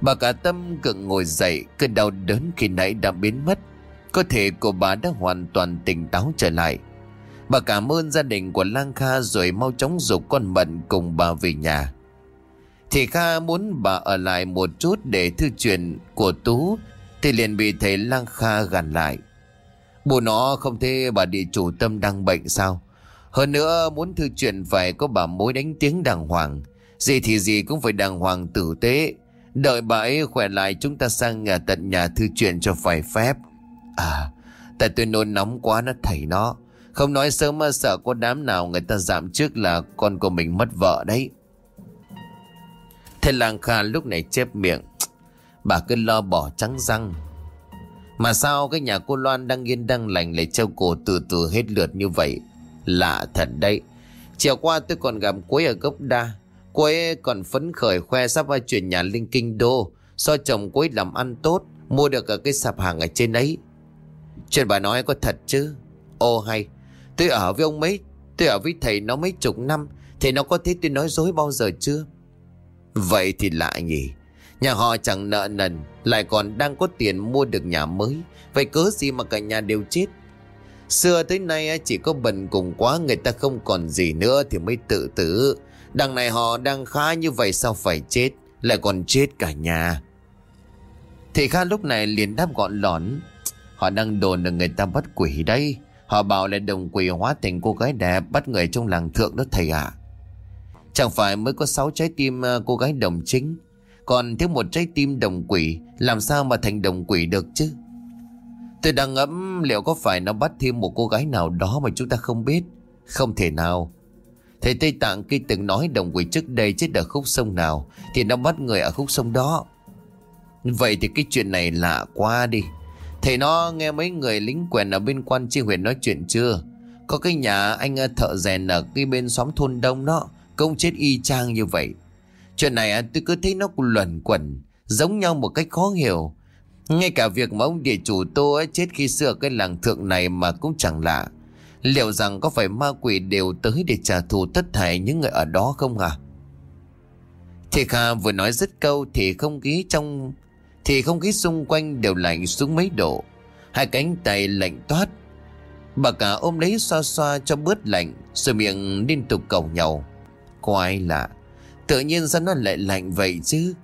Bà cả tâm cực ngồi dậy, Cơn đau đớn khi nãy đã biến mất. Cơ thể của bà đã hoàn toàn tỉnh táo trở lại. Bà cảm ơn gia đình của Lang Kha Rồi mau chóng dục con Mận cùng bà về nhà. Thì Kha muốn bà ở lại một chút để thư chuyện của Tú, Thì liền bị thầy Lang Kha gằn lại. Bố nó không thấy bà địa chủ tâm đang bệnh sao? Hơn nữa, muốn thư chuyện phải có bà mối đánh tiếng đàng hoàng. Gì thì gì cũng phải đàng hoàng tử tế. Đợi bà ấy khỏe lại, chúng ta sang nhà tận nhà thư chuyện cho phải phép. À Tại tôi nôn nóng quá nó thầy nó. Không nói sớm mà sợ có đám nào người ta giảm trước là con của mình mất vợ đấy. Thế làng kha lúc này chép miệng. Bà cứ lo bỏ trắng răng. Mà sao cái nhà cô Loan đang yên đang lành Lại treo cổ từ từ hết lượt như vậy? Lạ thật đấy. Chiều qua tôi còn gặp cuối ở gốc đa. Quế còn phấn khởi khoe sắp ra chuyển nhà linh kinh đô. Do chồng quế làm ăn tốt, Mua được ở cái sạp hàng ở trên ấy. Chuyện bà nói có thật chứ? Ô, hay. Tôi ở với ông mấy, Tôi ở với thầy nó mấy chục năm Thầy nó có thấy tôi nói dối bao giờ chưa? Vậy thì lạ nhỉ. Nhà họ chẳng nợ nần, Lại còn đang có tiền mua được nhà mới. Vậy cớ gì mà cả nhà đều chết? Xưa tới nay chỉ có bần cùng quá, Người ta không còn gì nữa Thì mới tự tử. Đằng này họ đang khá như vậy, sao phải chết? Lại còn chết cả nhà. Thì Kha lúc này liền đáp gọn lỏn Họ đang đồn là người ta bắt quỷ đây Họ bảo là đồng quỷ hóa thành cô gái đẹp, Bắt người trong làng thượng đó thầy ạ. À. Chẳng phải mới có 6 trái tim à, cô gái đồng chính, Còn thiếu một trái tim đồng quỷ, Làm sao mà thành đồng quỷ được chứ? Tôi đang ngẫm liệu có phải nó bắt thêm một cô gái nào đó mà chúng ta không biết. Không thể nào. Thầy Tây Tạng khi từng nói đồng quỷ trước đây chết ở khúc sông nào, Thì nó bắt người ở khúc sông đó. Vậy thì cái chuyện này lạ quá đi. Thầy nó nghe mấy người lính quèn ở bên quan tri huyện nói chuyện chưa? Có cái nhà anh ờ, thợ rèn ở cái bên xóm thôn đông đó Công chết y chang như vậy. Chuyện này à, tôi cứ thấy nó luẩn quẩn, Giống nhau một cách khó hiểu. Ngay cả việc mà ông địa chủ tô ấy chết khi xưa cái làng thượng này mà cũng chẳng lạ Liệu rằng có phải ma quỷ đều tới để trả thù tất thảy những người ở đó không à? Thì Kha vừa nói dứt câu thì không khí trong... Thì không khí xung quanh đều lạnh xuống mấy độ. Hai cánh tay lạnh toát. Bà cả ôm lấy xoa xoa cho bớt lạnh, rồi miệng liên tục cầu nhau. Quái lạ, Tự nhiên sao nó lại lạnh vậy chứ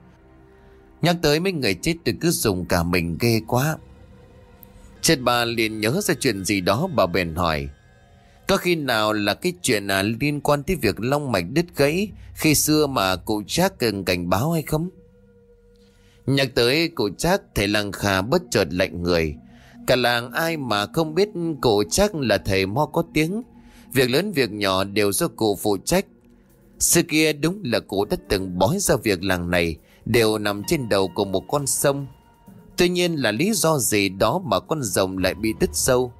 Nhắc tới mấy người chết tôi cứ dùng cả mình ghê quá Chết bà liền nhớ ra chuyện gì đó bà bèn hỏi Có khi nào là cái chuyện à, liên quan tới việc long mạch đứt gãy Khi xưa mà cụ chắc cần cảnh báo hay không Nhắc tới cụ chắc thầy làng khà bất chợt lạnh người. Cả làng ai mà không biết cụ chắc là thầy mo có tiếng. Việc lớn việc nhỏ đều do cụ phụ trách. Xưa kia đúng là cụ đã từng bói ra việc làng này đều nằm trên đầu của một con sông. Tuy nhiên là lý do gì đó mà con rồng lại bị đứt sâu.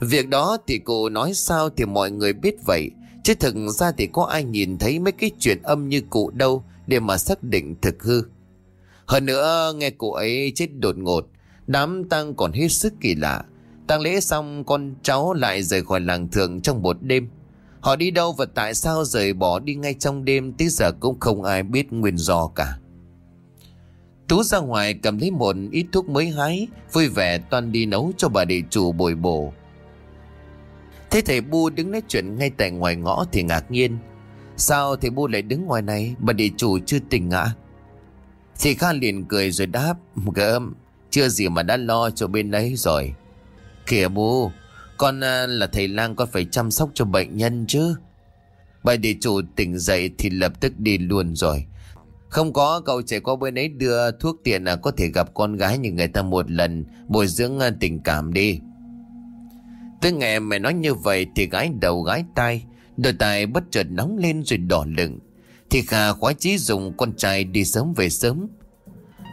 Việc đó thì cô nói sao thì mọi người biết vậy. Chứ thực ra thì có ai nhìn thấy mấy cái chuyện âm như cụ đâu để mà xác định thực hư. Hơn nữa nghe cụ ấy chết đột ngột, đám tang còn hết sức kỳ lạ. tang lễ xong con cháu lại rời khỏi làng thượng trong một đêm. Họ đi đâu và tại sao rời bỏ đi ngay trong đêm tới giờ cũng không ai biết nguyên do cả. Tú ra ngoài cầm lấy một ít thuốc mới hái, vui vẻ toàn đi nấu cho bà địa chủ bồi bổ. Thế thầy Bu đứng nói chuyện ngay tại ngoài ngõ thì ngạc nhiên. Sao thầy Bu lại đứng ngoài này, bà địa chủ chưa tỉnh ngã? Thì Kha liền cười rồi đáp, gớm, chưa gì mà đã lo cho bên đấy rồi. Kìa Bu, con à, là thầy lang con phải chăm sóc cho bệnh nhân chứ. Bà địa chủ tỉnh dậy thì lập tức đi luôn rồi. Không có cậu trẻ qua bên ấy đưa thuốc tiền là có thể gặp con gái như người ta một lần bồi dưỡng à, tình cảm đi. Tới nghe mẹ nói như vậy thì gái đầu gái tai, đôi tai bất chợt nóng lên rồi đỏ lửng Thì Khả khoái chí dùng con trai đi sớm về sớm.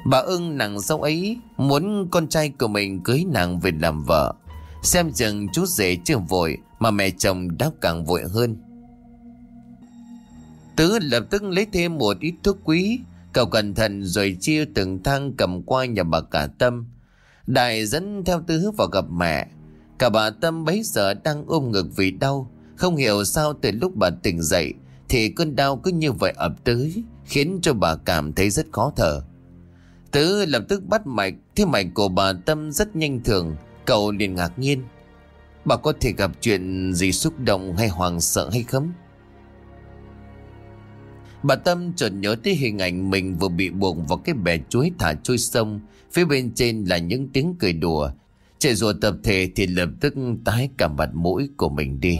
Bà ưng nàng dâu ấy muốn con trai của mình cưới nàng về làm vợ. Xem chừng chú rể chưa vội mà mẹ chồng đã càng vội hơn. Tứ lập tức lấy thêm một ít thuốc quý, cậu cẩn thận rồi chia từng thang cầm qua nhà bà cả tâm. Đại dẫn theo Tứ vào gặp mẹ. Cả bà Tâm bấy giờ đang ôm ngực vì đau, không hiểu sao từ lúc bà tỉnh dậy thì cơn đau cứ như vậy ập tới, khiến cho bà cảm thấy rất khó thở. Tứ lập tức bắt mạch, thế mạch của bà Tâm rất nhanh thường, cậu liền ngạc nhiên. Bà có thể gặp chuyện gì xúc động hay hoàng sợ hay không? Bà Tâm chợt nhớ tới hình ảnh mình vừa bị buộc vào cái bè chuối thả trôi sông. Phía bên trên là những tiếng cười đùa. trẻ rùa tập thể thì lập tức tái cả mặt mũi của mình đi.